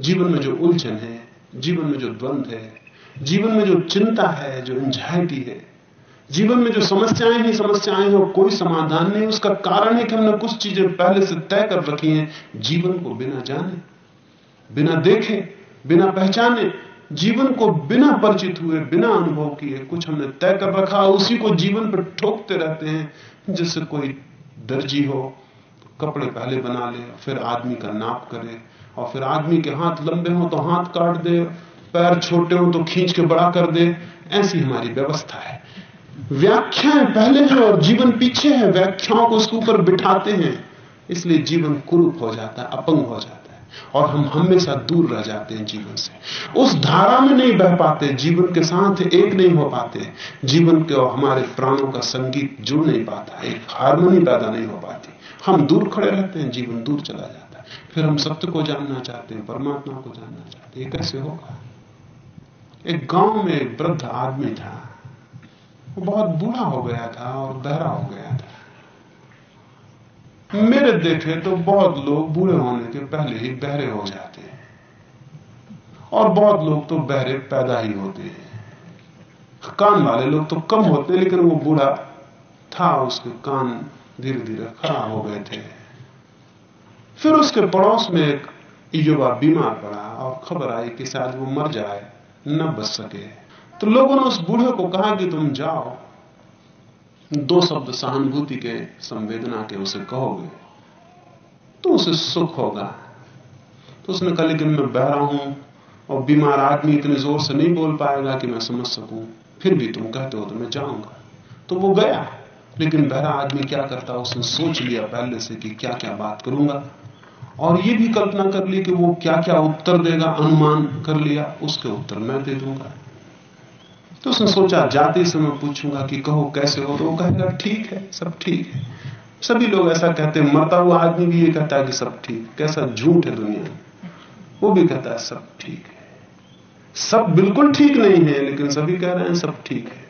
S2: जीवन में जो उलझन है, जीवन में जो द्वंद है, जीवन में जो चिंता है, जो एंजाइटी है, जीवन में जो समस्याएँ ही समस्याएँ हैं, कोई समाधान नहीं, उसका कारण है कि हमने कुछ चीज़ें पहले से तय कर रखी हैं, जीवन को बिना जाने, बिना देखे, बिना पहचाने जीवन को बिना परिचित हुए, बिना अनुभव किए कुछ हमने तय कर रखा, उसी को जीवन पर ठोकते रहते हैं जैसे कोई दर्जी हो, कपड़े पहले बना ले, फिर आदमी का नाप करे, और फिर आदमी के हाथ लंबे हो तो हाथ काट दे, पैर छोटे हो तो खींच के बड़ा कर दे, ऐसी हमारी व्यवस्था है। व्याख्याएँ पहले है और जीवन पीछे है, व्याख्याओं को उसके ऊपर बिठाते हैं, इसलिए जीवन कुरूप हो जाता है, अपंग हो जाता है। और हम हमेशा दूर रह जाते हैं जीवन से। उस धारा में नहीं बह पाते, जीवन के साथ एक नहीं हो पाते। जीवन के और हमारे प्राणों का संगीत जुड़ नहीं पाता, एक हारमोनी पैदा नहीं हो पाती। हम दूर खड़े रहते हैं, जीवन दूर चला जाता है। फिर हम सत्य को जानना चाहते हैं, परमात्मा को जानना चाहते हैं। कैसे होगा? एक गाँव में एक वृद्ध आदमी था, वो बहुत बूढ़ा हो गया था और बहरा हो गया था। मेरे देखे तो बहुत लोग बूढ़े होने के पहले ही बहरे हो जाते हैं। और बहुत लोग तो बहरे पैदा ही होते हैं। कान वाले लोग तो कम होते हैं, लेकिन वो बूढ़ा था, उसके कान धीरे धीरे खराब हो गए थे। फिर उसके पड़ोस में एक युवा बीमार पड़ा और खबर आई कि शायद वो मर जाए, न बच सके। तो लोगों ने उस बूढ़े को कहा कि तुम जाओ। दो शब्द सहानुभूति के संवेदना के उसे कहोगे तो उसे सुख होगा। तो उसने कहा लेकिन मैं बह रहा हूँ और बीमार आदमी इतने ज़ोर से नहीं बोल पाएगा कि मैं समझ सकूँ। फिर भी तुम कहते हो तो मैं जाऊँगा। तो वो गया, लेकिन बहरा आदमी क्या करता, उसने सोच लिया पहले से कि क्या क्या बात करूँगा। और ये भी कल्पना कर ली कि वो क्या क्या उत्तर देगा, अनुमान कर लिया, उसके उत्तर मैं दे दूँगा। तो उसने सोचा, जाते समय पूछूँगा कि कहो, कैसे हो? तो वो कहेगा, ठीक है, सब ठीक है। सभी लोग ऐसा कहते हैं, मरता हुआ आदमी भी ये कहता है कि सब ठीक, कैसा झूठ है दुनिया। वो भी कहता है, सब ठीक है। सब बिल्कुल ठीक नहीं है, लेकिन सभी कह रहे हैं, सब ठीक है।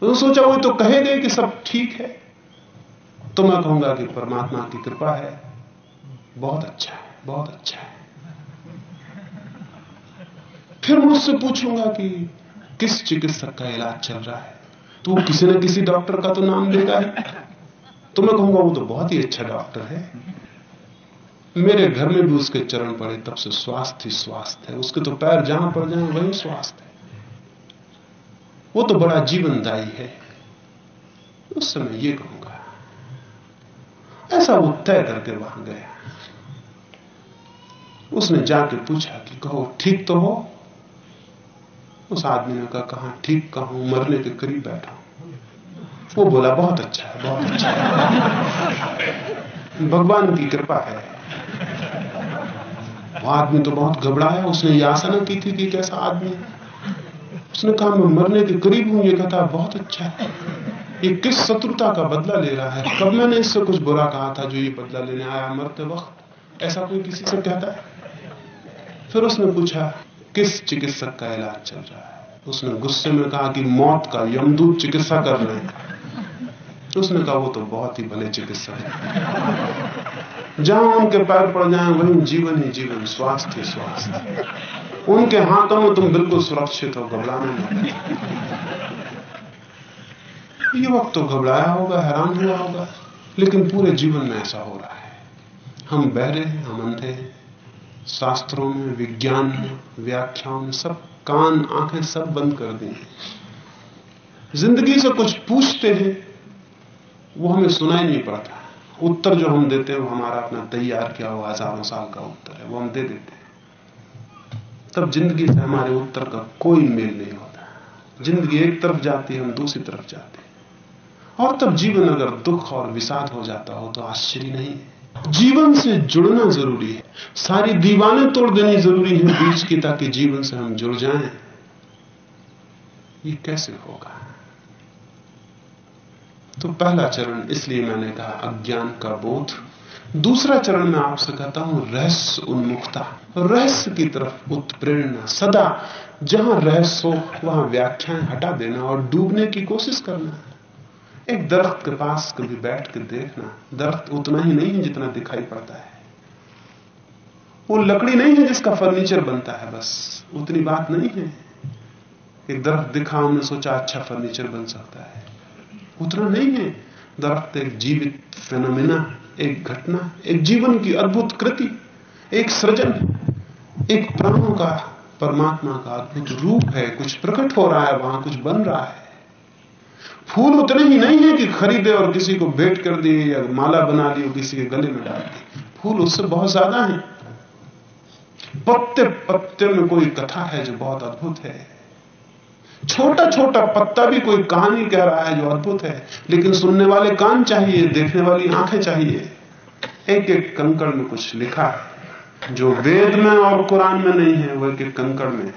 S2: तो सोचा, वो तो कहेगा कि सब ठीक है। तो मैं कहूँगा कि परमात्मा की कृपा है। बहुत अच्छा है, बहुत अच्छा है। फिर मुझसे पूछूँगा कि किस चिकित्सक का इलाज चल रहा है? तो किसी न किसी डॉक्टर का तो नाम देगा ही। तो मैं कहूँगा, वो तो बहुत ही अच्छा डॉक्टर है। मेरे घर में भी उसके चरण पड़े, तब से स्वास्थ्य ही स्वास्थ्य है। उसके तो पैर जहाँ पड़ जाए, वही स्वास्थ्य है। वो तो बड़ा जीवनदायी है। उस समय ये कहूँगा, ऐसा वो तय करके वहाँ गया उसने जाके पूछा कि कहो, ठीक तो हो? उस आदमी ने कहा ठीक कहूँ? मरने के करीब बैठा वो बोला, बहुत अच्छा है, बहुत अच्छा है। भगवान की कृपा है। वो आदमी तो बहुत घबराया, उसने ये आशा न की थी कि कैसा आदमी उसने कहा, मैं मरने के करीब हूँ, ये कहता बहुत अच्छा है। ये किस शत्रुता का बदला ले रहा है? कब मैंने इससे कुछ बुरा कहा था जो ये बदला लेने आया मरते वक्त? ऐसा कोई किसी से कहता है? फिर उसने पूछा किस चिकित्सक का इलाज चल रहा है? उसने गुस्से में कहा कि मौत का यमदूत चिकित्सा कर रहे हैं। उसने कहा, वो तो बहुत ही भले चिकित्सक है। जहाँ उनके पैर पड़ जाए, वहीं जीवन ही जीवन, स्वास्थ्य स्वास्थ्य। उनके हाथों में तुम बिल्कुल सुरक्षित हो, घबराने में युवक तो घबराया होगा, हैरान हुआ होगा, लेकिन पूरे जीवन में ऐसा हो रहा है। हम बहरे हैं, हम अंधे हैं। शास्त्रों में, विज्ञान में व्याख्याओं में, सब कान, आँखें सब बंद कर दी। ज़िंदगी से कुछ पूछते हैं, वो हमें सुनाई नहीं पड़ता। उत्तर जो हम देते हैं, वो हमारा अपना तैयार किया हुआ, हज़ारों साल का उत्तर है, वो हम दे देते हैं। तब ज़िंदगी से हमारे उत्तर का कोई मेल नहीं होता। ज़िंदगी एक तरफ़ जाती है, हम दूसरी तरफ़ जाते हैं। और तब जीवन अगर दुख और विषाद हो जाता हो तो आश्चर्य नहीं है। जीवन से जुड़ना ज़रूरी है। सारी दीवाने तोड़ देनी ज़रूरी है बीच की, ताकि जीवन से हम जुड़ जाएँ। ये कैसे होगा? तो पहला चरण, इसलिए मैंने कहा अज्ञान का बोध। दूसरा चरण मैं आपसे कहता हूँ, रहस्य उन्मुखता। रहस्य की तरफ़ उत्प्रेरणा सदा। जहाँ रहस्य हो, वहाँ व्याख्याएँ हटा देना और डूबने की कोशिश करना। एक दरख्त के पास कभी बैठ के देखना दरख्त उतना ही नहीं है जितना दिखाई पड़ता है। वो लकड़ी नहीं है जिसका फर्नीचर बनता है बस, उतनी बात नहीं है। एक दरख्त दिखा हमने सोचा अच्छा फर्नीचर बन सकता है। उतना नहीं है। दरख्त एक जीवित फेनोमिना एक घटना, एक जीवन की अद्भुत कृति, एक सृजन, एक प्राणों का, परमात्मा का अद्भुत रूप है। कुछ प्रकट हो रहा है, वहाँ कुछ बन रहा है। फूल उतने ही नहीं है कि खरीदे और किसी को भेंट कर दिए या माला बना ली और किसी के गले में डाल दी फूल उससे बहुत ज़्यादा है। पत्ते पत्ते में कोई कथा है जो बहुत अद्भुत है। छोटा छोटा पत्ता भी कोई कहानी कह रहा है जो अद्भुत है, लेकिन सुनने वाले कान चाहिए, देखने वाली आँखें चाहिए। एक एक कंकड़ में कुछ लिखा है, जो वेद में और कुरान में नहीं है, वो एक एक कंकड़ में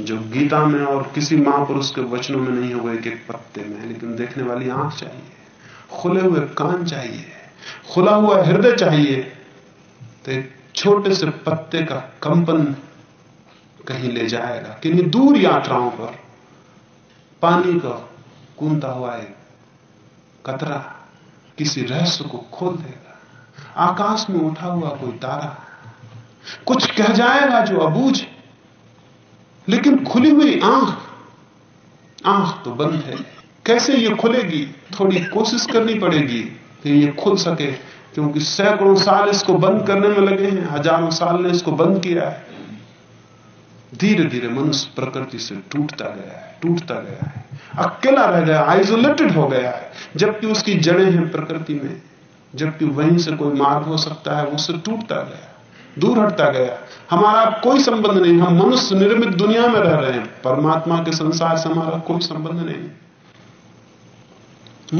S2: जो गीता में और किसी महापुरुष के वचनों में नहीं है, वो एक एक पत्ते में लेकिन देखने वाली आँख चाहिए, खुले हुए कान चाहिए, खुला हुआ हृदय चाहिए तो एक छोटे से पत्ते का कंपन कहीं ले जाएगा। किन्हीं दूर यात्राओं पर पानी का कूदता हुआ एक कतरा किसी रहस्य को खोल देगा। आकाश में उठा हुआ कोई तारा, कुछ कह जाएगा जो अबूझ। लेकिन खुली हुई आँख आँख तो बंद है। कैसे ये खुलेगी? थोड़ी कोशिश करनी पड़ेगी कि ये खुल सके, क्योंकि सैकड़ों साल इसको बंद करने में लगे हैं, हज़ारों साल ने इसको बंद किया है। धीरे धीरे मनुष्य प्रकृति से टूटता गया है, टूटता गया है। अकेला रह गया आइसोलेटेड हो गया है। जबकि उसकी जड़ें हैं प्रकृति में, जबकि वहीं से कोई मार्ग हो सकता है उससे टूटता गया दूर हटता गया। हमारा कोई संबंध नहीं, हम मनुष्य निर्मित दुनिया में रह रहे हैं। परमात्मा के संसार से हमारा कोई संबंध नहीं।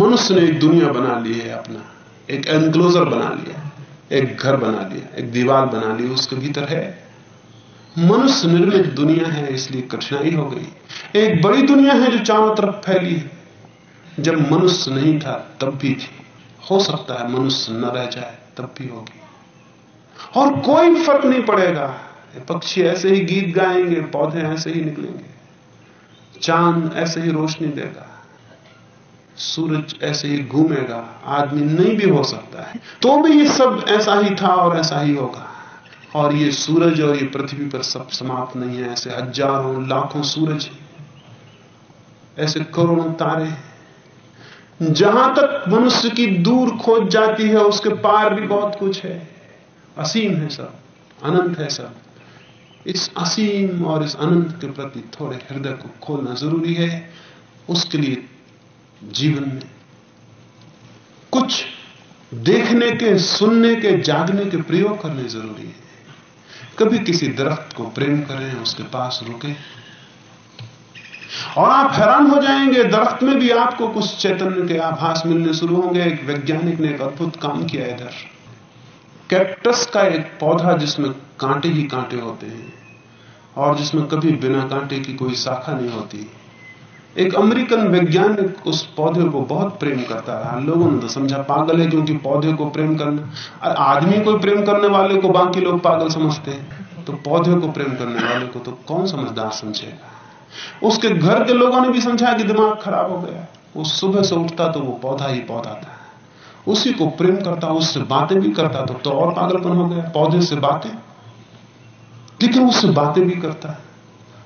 S2: मनुष्य ने एक दुनिया बना ली है अपना। एक एनक्लोजर बना लिया। एक घर बना लिया। एक दीवार बना ली। उसके भीतर है। मनुष्य निर्मित दुनिया है, इसलिए कठिनाई हो गई। एक बड़ी दुनिया है जो चारों तरफ़ फैली है। जब मनुष्य नहीं था, तब भी थी। हो सकता है मनुष्य न रह जाए, तब भी होगी। और कोई फ़र्क नहीं पड़ेगा। पक्षी ऐसे ही गीत गाएँगे, पौधे ऐसे ही निकलेंगे। चाँद ऐसे ही रोशनी देगा। सूरज ऐसे ही घूमेगा। आदमी नहीं भी हो सकता है। तो भी ये सब ऐसा ही था और ऐसा ही होगा। और ये सूरज और ये पृथ्वी पर सब समाप्त नहीं है। ऐसे हज़ारों, लाखों सूरज ऐसे करोड़ों तारे जहाँ तक मनुष्य की दूर खोज जाती है, उसके पार भी बहुत कुछ है। असीम है सब अनंत है सब इस असीम और इस अनंत के प्रति थोड़े हृदय को खोलना ज़रूरी है, उसके लिए जीवन में कुछ देखने के, सुनने के, जागने के प्रयोग करने ज़रूरी है। कभी किसी दरख्त को प्रेम करें, उसके पास रुके और आप हैरान हो जाएँगे, दरख्त में भी आपको कुछ चैतन्य के आभास मिलने शुरू होंगे। एक वैज्ञानिक ने एक अद्भुत काम किया इधर। कैक्टस का एक पौधा जिसमें कांटे ही कांटे होते हैं और जिसमें कभी बिना कांटे की कोई शाखा नहीं होती। एक अमेरिकन वैज्ञानिक उस पौधे को बहुत प्रेम करता रहा लोगों ने तो समझा पागल है क्योंकि पौधे को प्रेम करना और आदमी को प्रेम करने वाले को बाकी लोग पागल समझते हैं। तो पौधे को प्रेम करने वाले को तो कौन समझदार समझेगा? उसके घर के लोगों ने भी समझा कि दिमाग खराब हो गया। वो सुबह से उठता तो वो पौधा ही पौधा था। उसी को प्रेम करता उससे बातें भी करता तो, तो और पागलपन हो गया पौधे से बातें। लेकिन उससे बातें भी करता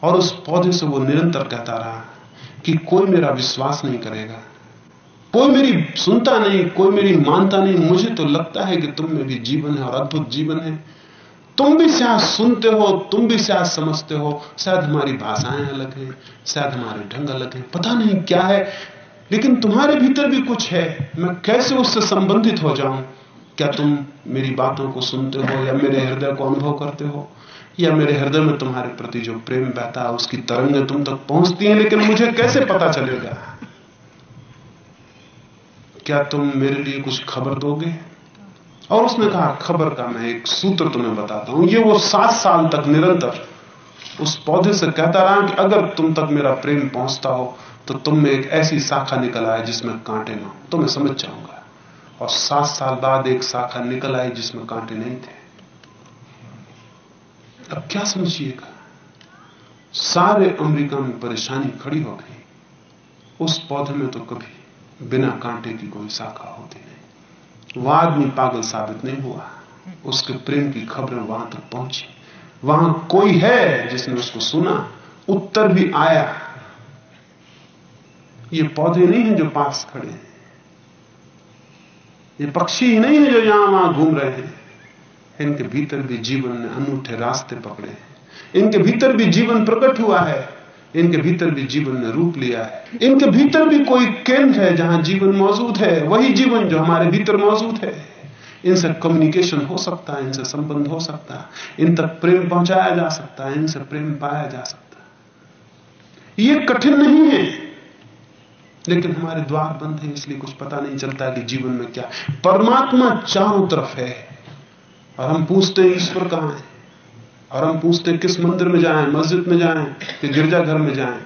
S2: और उस पौधे से वो निरंतर कहता रहा कि कोई मेरा विश्वास नहीं करेगा। कोई मेरी सुनता नहीं कोई मेरी मानता नहीं। मुझे तो लगता है कि तुम में भी जीवन है और अद्भुत जीवन है। तुम भी शायद सुनते हो तुम भी शायद समझते हो। शायद हमारी भाषाएँ अलग हैं शायद हमारे ढंग अलग हैं। पता नहीं क्या है लेकिन तुम्हारे भीतर भी कुछ है। मैं कैसे उससे संबंधित हो जाऊँ? क्या तुम मेरी बातों को सुनते हो या मेरे हृदय को अनुभव करते हो? या मेरे हृदय में तुम्हारे प्रति जो प्रेम बहता है, उसकी तरंगें तुम तक पहुँचती हैं, लेकिन मुझे कैसे पता चलेगा? क्या तुम मेरे लिए कुछ खबर दोगे? और उसने कहा, खबर का मैं एक सूत्र तुम्हें बताता हूँ। ये वो सात साल तक निरंतर उस पौधे से कहता रहा कि अगर तुम तक मेरा प्रेम पहुँचता हो तो तुम में एक ऐसी शाखा निकल आए जिसमें कांटे ना तो मैं समझ जाऊँगा। और सात साल बाद एक शाखा निकल आई जिसमें कांटे नहीं थे। अब क्या समझिएगा? सारे अमेरिका में परेशानी खड़ी हो गई। उस पौधे में तो कभी बिना कांटे की कोई शाखा होती नहीं। वह आदमी पागल साबित नहीं हुआ। उसके प्रेम की खबरें वहाँ तक पहुँची। वहाँ कोई है जिसने उसको सुना? उत्तर भी आया। ये पौधे नहीं हैं जो पास खड़े हैं। ये पक्षी ही नहीं है जो यहाँ वहाँ घूम रहे हैं। इनके भीतर भी जीवन ने अनूठे रास्ते पकड़े हैं। इनके भीतर भी जीवन प्रकट हुआ है। इनके भीतर भी जीवन ने रूप लिया है। इनके भीतर भी कोई केंद्र है जहाँ जीवन मौजूद है। वही जीवन जो हमारे भीतर मौजूद है। इनसे कम्युनिकेशन हो सकता है, इनसे संबंध हो सकता है। इन तक प्रेम पहुँचाया जा सकता है, इनसे प्रेम पाया जा सकता है। ये कठिन नहीं है। लेकिन हमारे द्वार बंद है, इसलिए कुछ पता नहीं चलता कि जीवन में क्या। परमात्मा चारों तरफ़ है, और हम पूछते हैं, ईश्वर कहाँ है? और हम पूछते किस मंदिर में जाएँ, मस्जिद में जाएँ, कि गिरजाघर में जाएँ?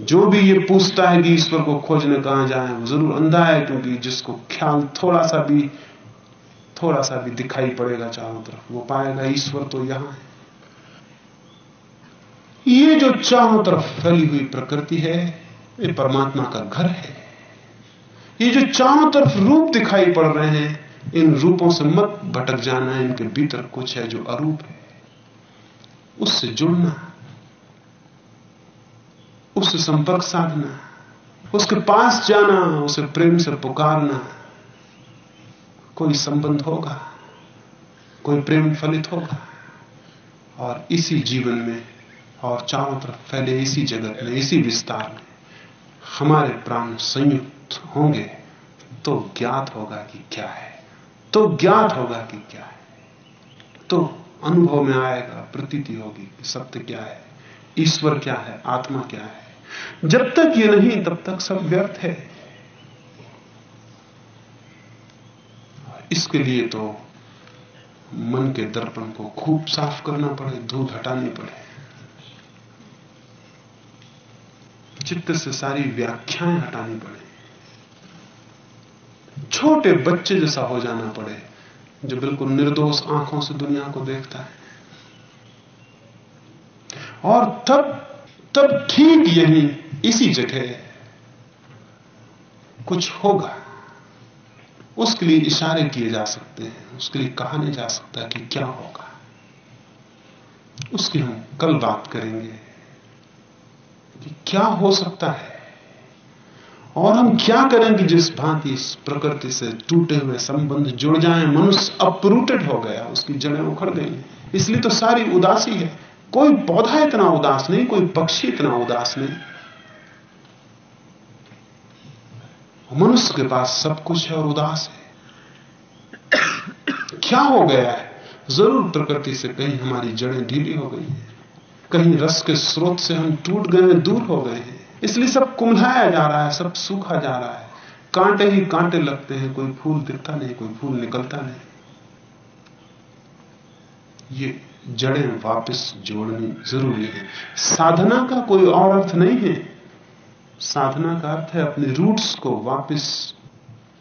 S2: जो भी ये पूछता है कि ईश्वर को खोजने कहाँ जाए, वो ज़रूर अंधा है, क्योंकि जिसको ख्याल थोड़ा सा भी, थोड़ा सा भी दिखाई पड़ेगा चारों तरफ़, वो पाएगा ईश्वर तो यहाँ है। ये जो चारों तरफ़ फैली हुई प्रकृति है ये परमात्मा का घर है। ये जो चारों तरफ़ रूप दिखाई पड़ रहे हैं, इन रूपों से मत भटक जाना, इनके भीतर कुछ है जो अरूप है। उससे जुड़ना, उससे संपर्क साधना, उसके पास जाना, उसे प्रेम से पुकारना, कोई संबंध होगा, कोई प्रेम फलित होगा, और इसी जीवन में, और चारों तरफ़ फैले इसी जगत में, इसी विस्तार में। हमारे प्राण संयुक्त होंगे तो ज्ञात होगा कि क्या है। तो ज्ञात होगा कि क्या है। तो अनुभव में आएगा, प्रतीति होगी कि सत्य क्या है, ईश्वर क्या है, आत्मा क्या है। जब तक ये नहीं, तब तक सब व्यर्थ है। इसके लिए तो मन के दर्पण को खूब साफ़ करना पड़े धूल हटानी पड़े। चित्त से सारी व्याख्याएँ हटानी पड़े। छोटे बच्चे जैसा हो जाना पड़े, जो बिल्कुल निर्दोष आँखों से दुनिया को देखता है। और तब तब ठीक यही इसी जगह कुछ होगा। उसके लिए इशारे किए जा सकते हैं, उसके लिए कहा नहीं जा सकता कि क्या होगा। उसकी हम कल बात करेंगे। कि क्या हो सकता है? और हम क्या करें कि जिस भांति इस प्रकृति से टूटे हुए संबंध जुड़ जाएँ, मनुष्य अपरूटेड हो गया, उसकी जड़ें उखड़ गई। इसलिए तो सारी उदासी है। कोई पौधा इतना उदास नहीं, कोई पक्षी इतना उदास नहीं। मनुष्य के पास सब कुछ है और उदास है। <coughs> क्या हो गया है? ज़रूर प्रकृति से कहीं हमारी जड़ें ढीली हो गई हैं। कहीं रस के स्रोत से हम टूट गए दूर हो गए हैं। इसलिए सब कुम्हाया जा रहा है, सब सूखा जा रहा है। कांटे ही कांटे लगते हैं, कोई फूल दिखता नहीं, कोई फूल निकलता नहीं। ये जड़ें वापस जोड़नी ज़रूरी है। साधना का कोई और अर्थ नहीं है। साधना का अर्थ है अपने रूट्स को वापस,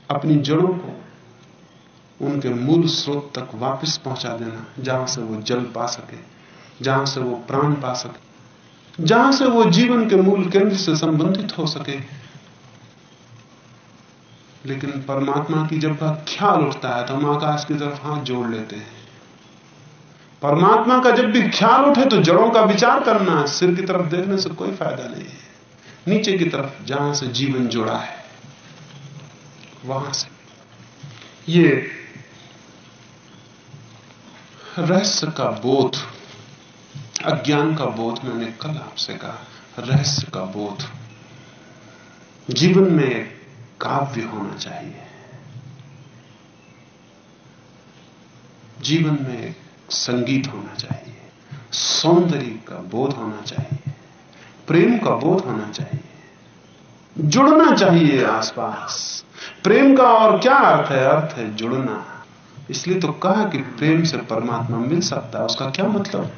S2: अपनी जड़ों को, उनके मूल स्रोत तक वापस पहुँचा देना, जहाँ से वो जल पा सके। जहाँ से वो प्राण पा सके, जहाँ से वो जीवन के मूल केंद्र से संबंधित हो सके। लेकिन परमात्मा की जब ख्याल उठता है तो हम आकाश की तरफ़ हाथ जोड़ लेते हैं। परमात्मा का जब भी ख्याल उठे तो जड़ों का विचार करना सिर की तरफ़ देखने से कोई फ़ायदा नहीं है। नीचे की तरफ़, जहाँ से जीवन जुड़ा है, वहाँ से। ये रहस्य का बोध अज्ञान का बोध मैंने कल आपसे कहा, रहस्य का बोध। जीवन में काव्य होना चाहिए। जीवन में संगीत होना चाहिए। सौंदर्य का बोध होना चाहिए। प्रेम का बोध होना चाहिए। जुड़ना चाहिए आसपास। प्रेम का और क्या अर्थ है? अर्थ है जुड़ना। इसलिए तो कहा कि प्रेम से परमात्मा मिल सकता है, उसका क्या मतलब?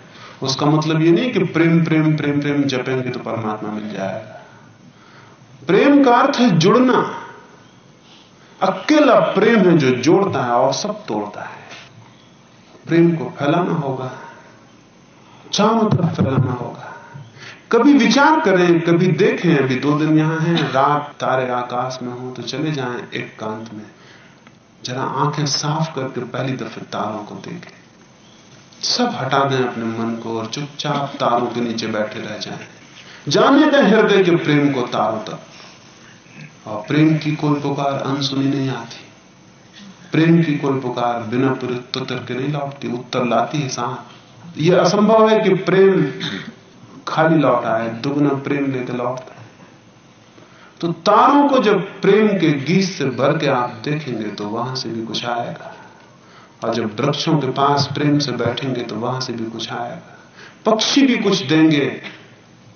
S2: उसका मतलब ये नहीं कि प्रेम प्रेम प्रेम प्रेम जपेंगे तो परमात्मा मिल जाएगा प्रेम का अर्थ है जुड़ना। अकेला प्रेम है जो जोड़ता है और सब तोड़ता है। प्रेम को फैलाना होगा। चारों तरफ़ फैलाना होगा। कभी विचार करें, कभी देखें, अभी दो दिन यहाँ हैं, रात तारे आकाश में हो तो चले जाएँ एक कांत में। जरा आँखें साफ़ करके पहली दफे तारों को देखें। सब हटा दें अपने मन को और चुपचाप तारों के नीचे बैठे रह जाएँ। जाने दें हृदय के प्रेम को तारों तक। और प्रेम की कोई पुकार अनसुनी नहीं आती। प्रेम की कोई पुकार बिना उत्तर के नहीं लौटती, उत्तर लाती है सांप यह असंभव है कि प्रेम खाली लौटा है, दुगना प्रेम लेकर लौटता है। तो तारों को जब प्रेम के गीत से भर के आप देखेंगे तो वहाँ से भी कुछ आएगा। और जब वृक्षों के पास प्रेम से बैठेंगे तो वहाँ से भी कुछ आएगा। पक्षी भी कुछ देंगे,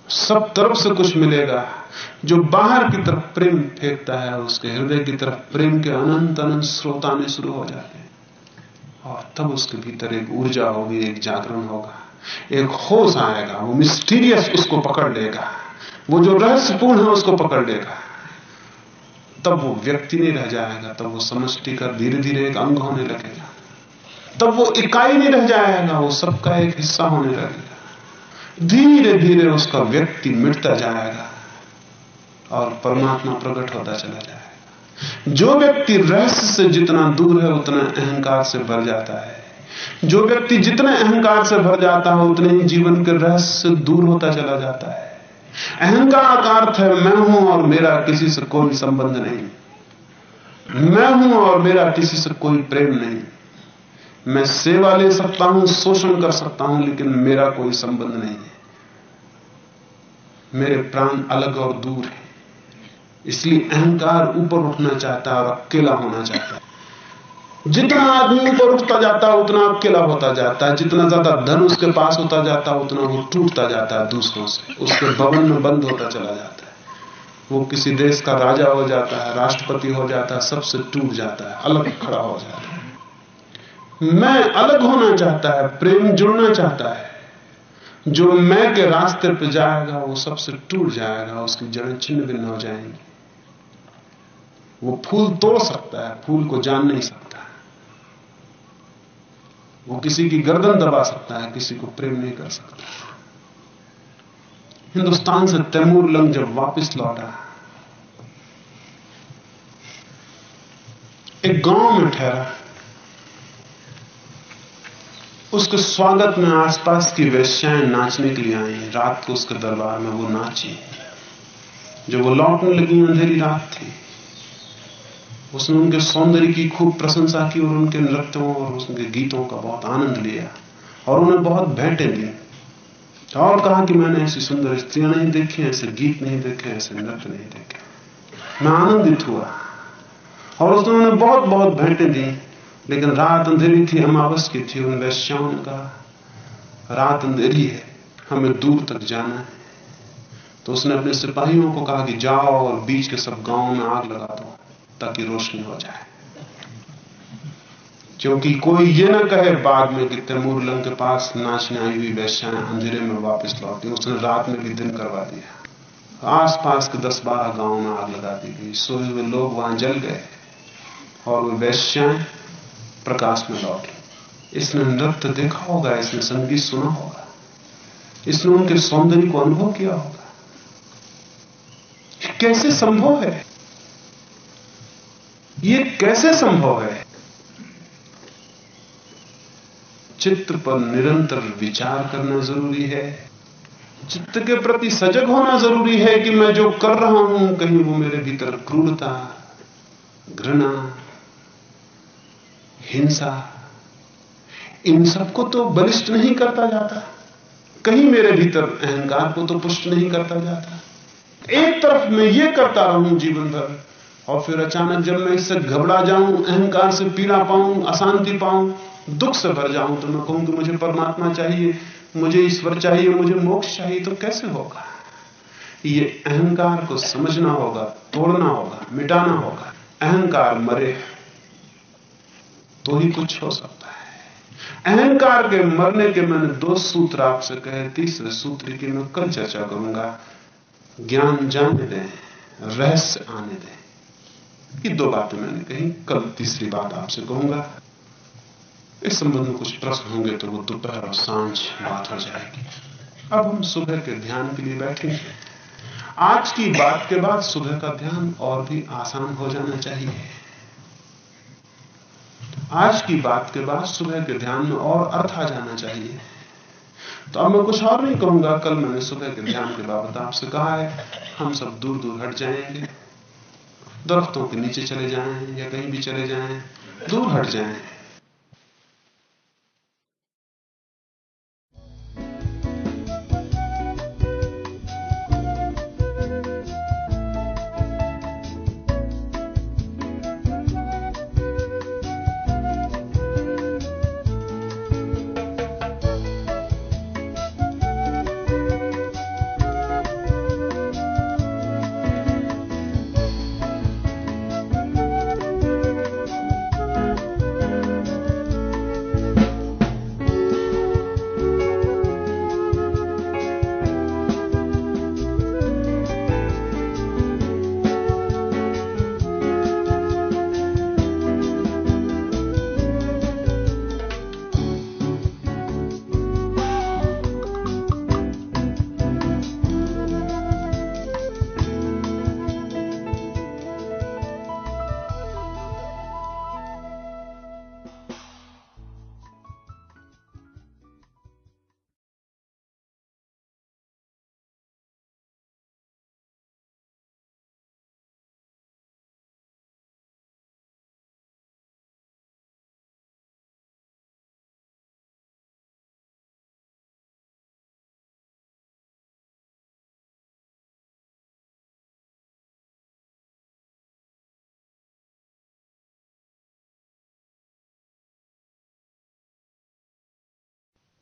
S2: सब तरफ़ से कुछ मिलेगा। जो बाहर की तरफ़ प्रेम फेंकता है, उसके हृदय की तरफ़ प्रेम के अनंत अनंत स्रोत आने शुरू हो जाते हैं। और तब उसके भीतर एक ऊर्जा होगी, एक जागरण होगा। एक होश आएगा, वो मिस्टीरियस उसको पकड़ लेगा। वो जो रहस्यपूर्ण है, उसको पकड़ लेगा। तब वो व्यक्ति नहीं रह जाएगा, तब वो समष्टि का धीरे धीरे एक अंग होने लगेगा। तब वो इकाई नहीं रह जाएगा, वो सबका एक हिस्सा होने लगेगा। धीरे धीरे उसका व्यक्ति मिटता जाएगा और परमात्मा प्रकट होता चला जाएगा। जो व्यक्ति रहस्य से जितना दूर है, उतना अहंकार से भर जाता है। जो व्यक्ति जितने अहंकार से भर जाता है, उतने ही जीवन के रहस्य से दूर होता चला जाता है। अहंकार का अर्थ है, मैं हूँ और मेरा किसी से कोई संबंध नहीं। मैं हूँ और मेरा किसी से कोई प्रेम नहीं। मैं सेवा ले सकता हूँ, शोषण कर सकता हूँ, लेकिन मेरा कोई संबंध नहीं है। मेरे प्राण अलग और दूर है। इसलिए अहंकार ऊपर उठना चाहता है और अकेला होना चाहता है। जितना आदमी ऊपर उठता जाता है उतना अकेला होता जाता है। जितना ज़्यादा धन उसके पास होता जाता है उतना वो टूटता जाता है दूसरों से। उसके भवन में बंद होता चला जाता है। वो किसी देश का राजा हो जाता है, राष्ट्रपति हो जाता है, सबसे टूट जाता है, अलग खड़ा हो जाता है। मैं अलग होना चाहता है, प्रेम जुड़ना चाहता है। जो मैं के रास्ते पर जाएगा, वो सबसे टूट जाएगा, उसकी जड़ें छिन्न भिन्न हो जाएँगी। वो फूल तोड़ सकता है, फूल को जान नहीं सकता। वो किसी की गर्दन दबा सकता है, किसी को प्रेम नहीं कर सकता। हिंदुस्तान से तैमूर लंग जब वापस लौटा। एक गाँव में ठहरा। उसके स्वागत में आसपास की वेश्याएँ नाचने के लिए आई। रात को उसके दरबार में वो नाची। जो वो लौटने लगी, अंधेरी रात थी। उसने उनके सौंदर्य की खूब प्रशंसा की और उनके नृत्यों और उनके गीतों का बहुत आनंद लिया और उन्हें बहुत भेंटें दी और कहा कि मैंने ऐसी सुंदर स्त्रियाँ नहीं देखी, ऐसे गीत नहीं देखे, ऐसे नृत्य नहीं देखे। मैं आनंदित हुआ और उसने उन्हें बहुत बहुत भेंटें दी। लेकिन रात अंधेरी थी अमावस की थी उन वैश्याओं का। रात अंधेरी है, हमें दूर तक जाना है। तो उसने अपने सिपाहियों को कहा कि जाओ और बीच के सब गाँव में आग लगा दो, ताकि रोशनी हो जाए। क्योंकि कोई ये ना कहे बाद में कि तैमूर लंग के पास नाचने आई हुई वैश्याएँ अंधेरे में वापस लौटी, उसने रात में भी दिन करवा दिया। आसपास के दस बारह गाँव में आग लगा दी गई। सोए हुए लोग वहाँ जल गए, और वे वैश्याएँ प्रकाश में लौटी इसने नृत्य देखा होगा इसने संगीत सुना होगा? इसने उनके सौंदर्य को अनुभव किया होगा। कैसे संभव है? ये कैसे संभव है? चित्र पर निरंतर विचार करना ज़रूरी है। चित्त के प्रति सजग होना ज़रूरी है कि मैं जो कर रहा हूँ, कहीं वो मेरे भीतर क्रूरता, घृणा हिंसा। इन सबको तो बलिष्ठ नहीं करता जाता। कहीं मेरे भीतर अहंकार को तो पुष्ट नहीं करता जाता। एक तरफ़ मैं ये करता रहूँ जीवन भर, और फिर अचानक जब मैं इससे घबरा जाऊँ, अहंकार से पीड़ा पाऊँ, अशांति पाऊँ, दुख से भर जाऊँ तो मैं कहूँ कि मुझे परमात्मा चाहिए, मुझे ईश्वर चाहिए, मुझे मोक्ष चाहिए तो कैसे होगा? ये अहंकार को समझना होगा, तोड़ना होगा, मिटाना होगा। अहंकार मरे। तो ही कुछ हो सकता है। अहंकार के मरने के मैंने दो सूत्र आपसे कहे, तीसरे सूत्र की मैं कल चर्चा करूँगा। ज्ञान जाने दें, रहस्य आने दें। ये दो बातें मैंने कही, कल तीसरी बात आपसे कहूँगा। इस संबंध में कुछ प्रश्न होंगे तो वो दोपहर और साँझ बात हो जाएगी। अब हम सुबह के ध्यान के लिए बैठेंगे। आज की बात के बाद सुबह का ध्यान और भी आसान हो जाना चाहिए। आज की बात के बाद सुबह के ध्यान में और अर्थ आ जाना चाहिए। तो अब मैं कुछ और नहीं कहूँगा, कल मैंने सुबह के ध्यान के बाबत आपसे कहा है, हम सब दूर दूर हट जाएँगे। दरख्तों के नीचे चले जाएँ या कहीं भी चले जाएँ, दूर हट जाएँ।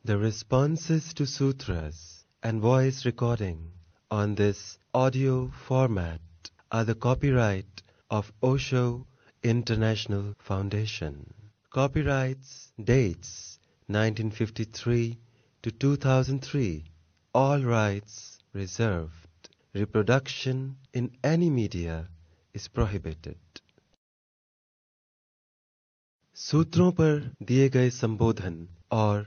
S1: The responses to sutras and voice recording on this audio format are the copyright of Osho International Foundation. Copyrights dates 1953 to 2003. All rights reserved. Reproduction in any media is prohibited. सूत्रों पर दिए गए संबोधन और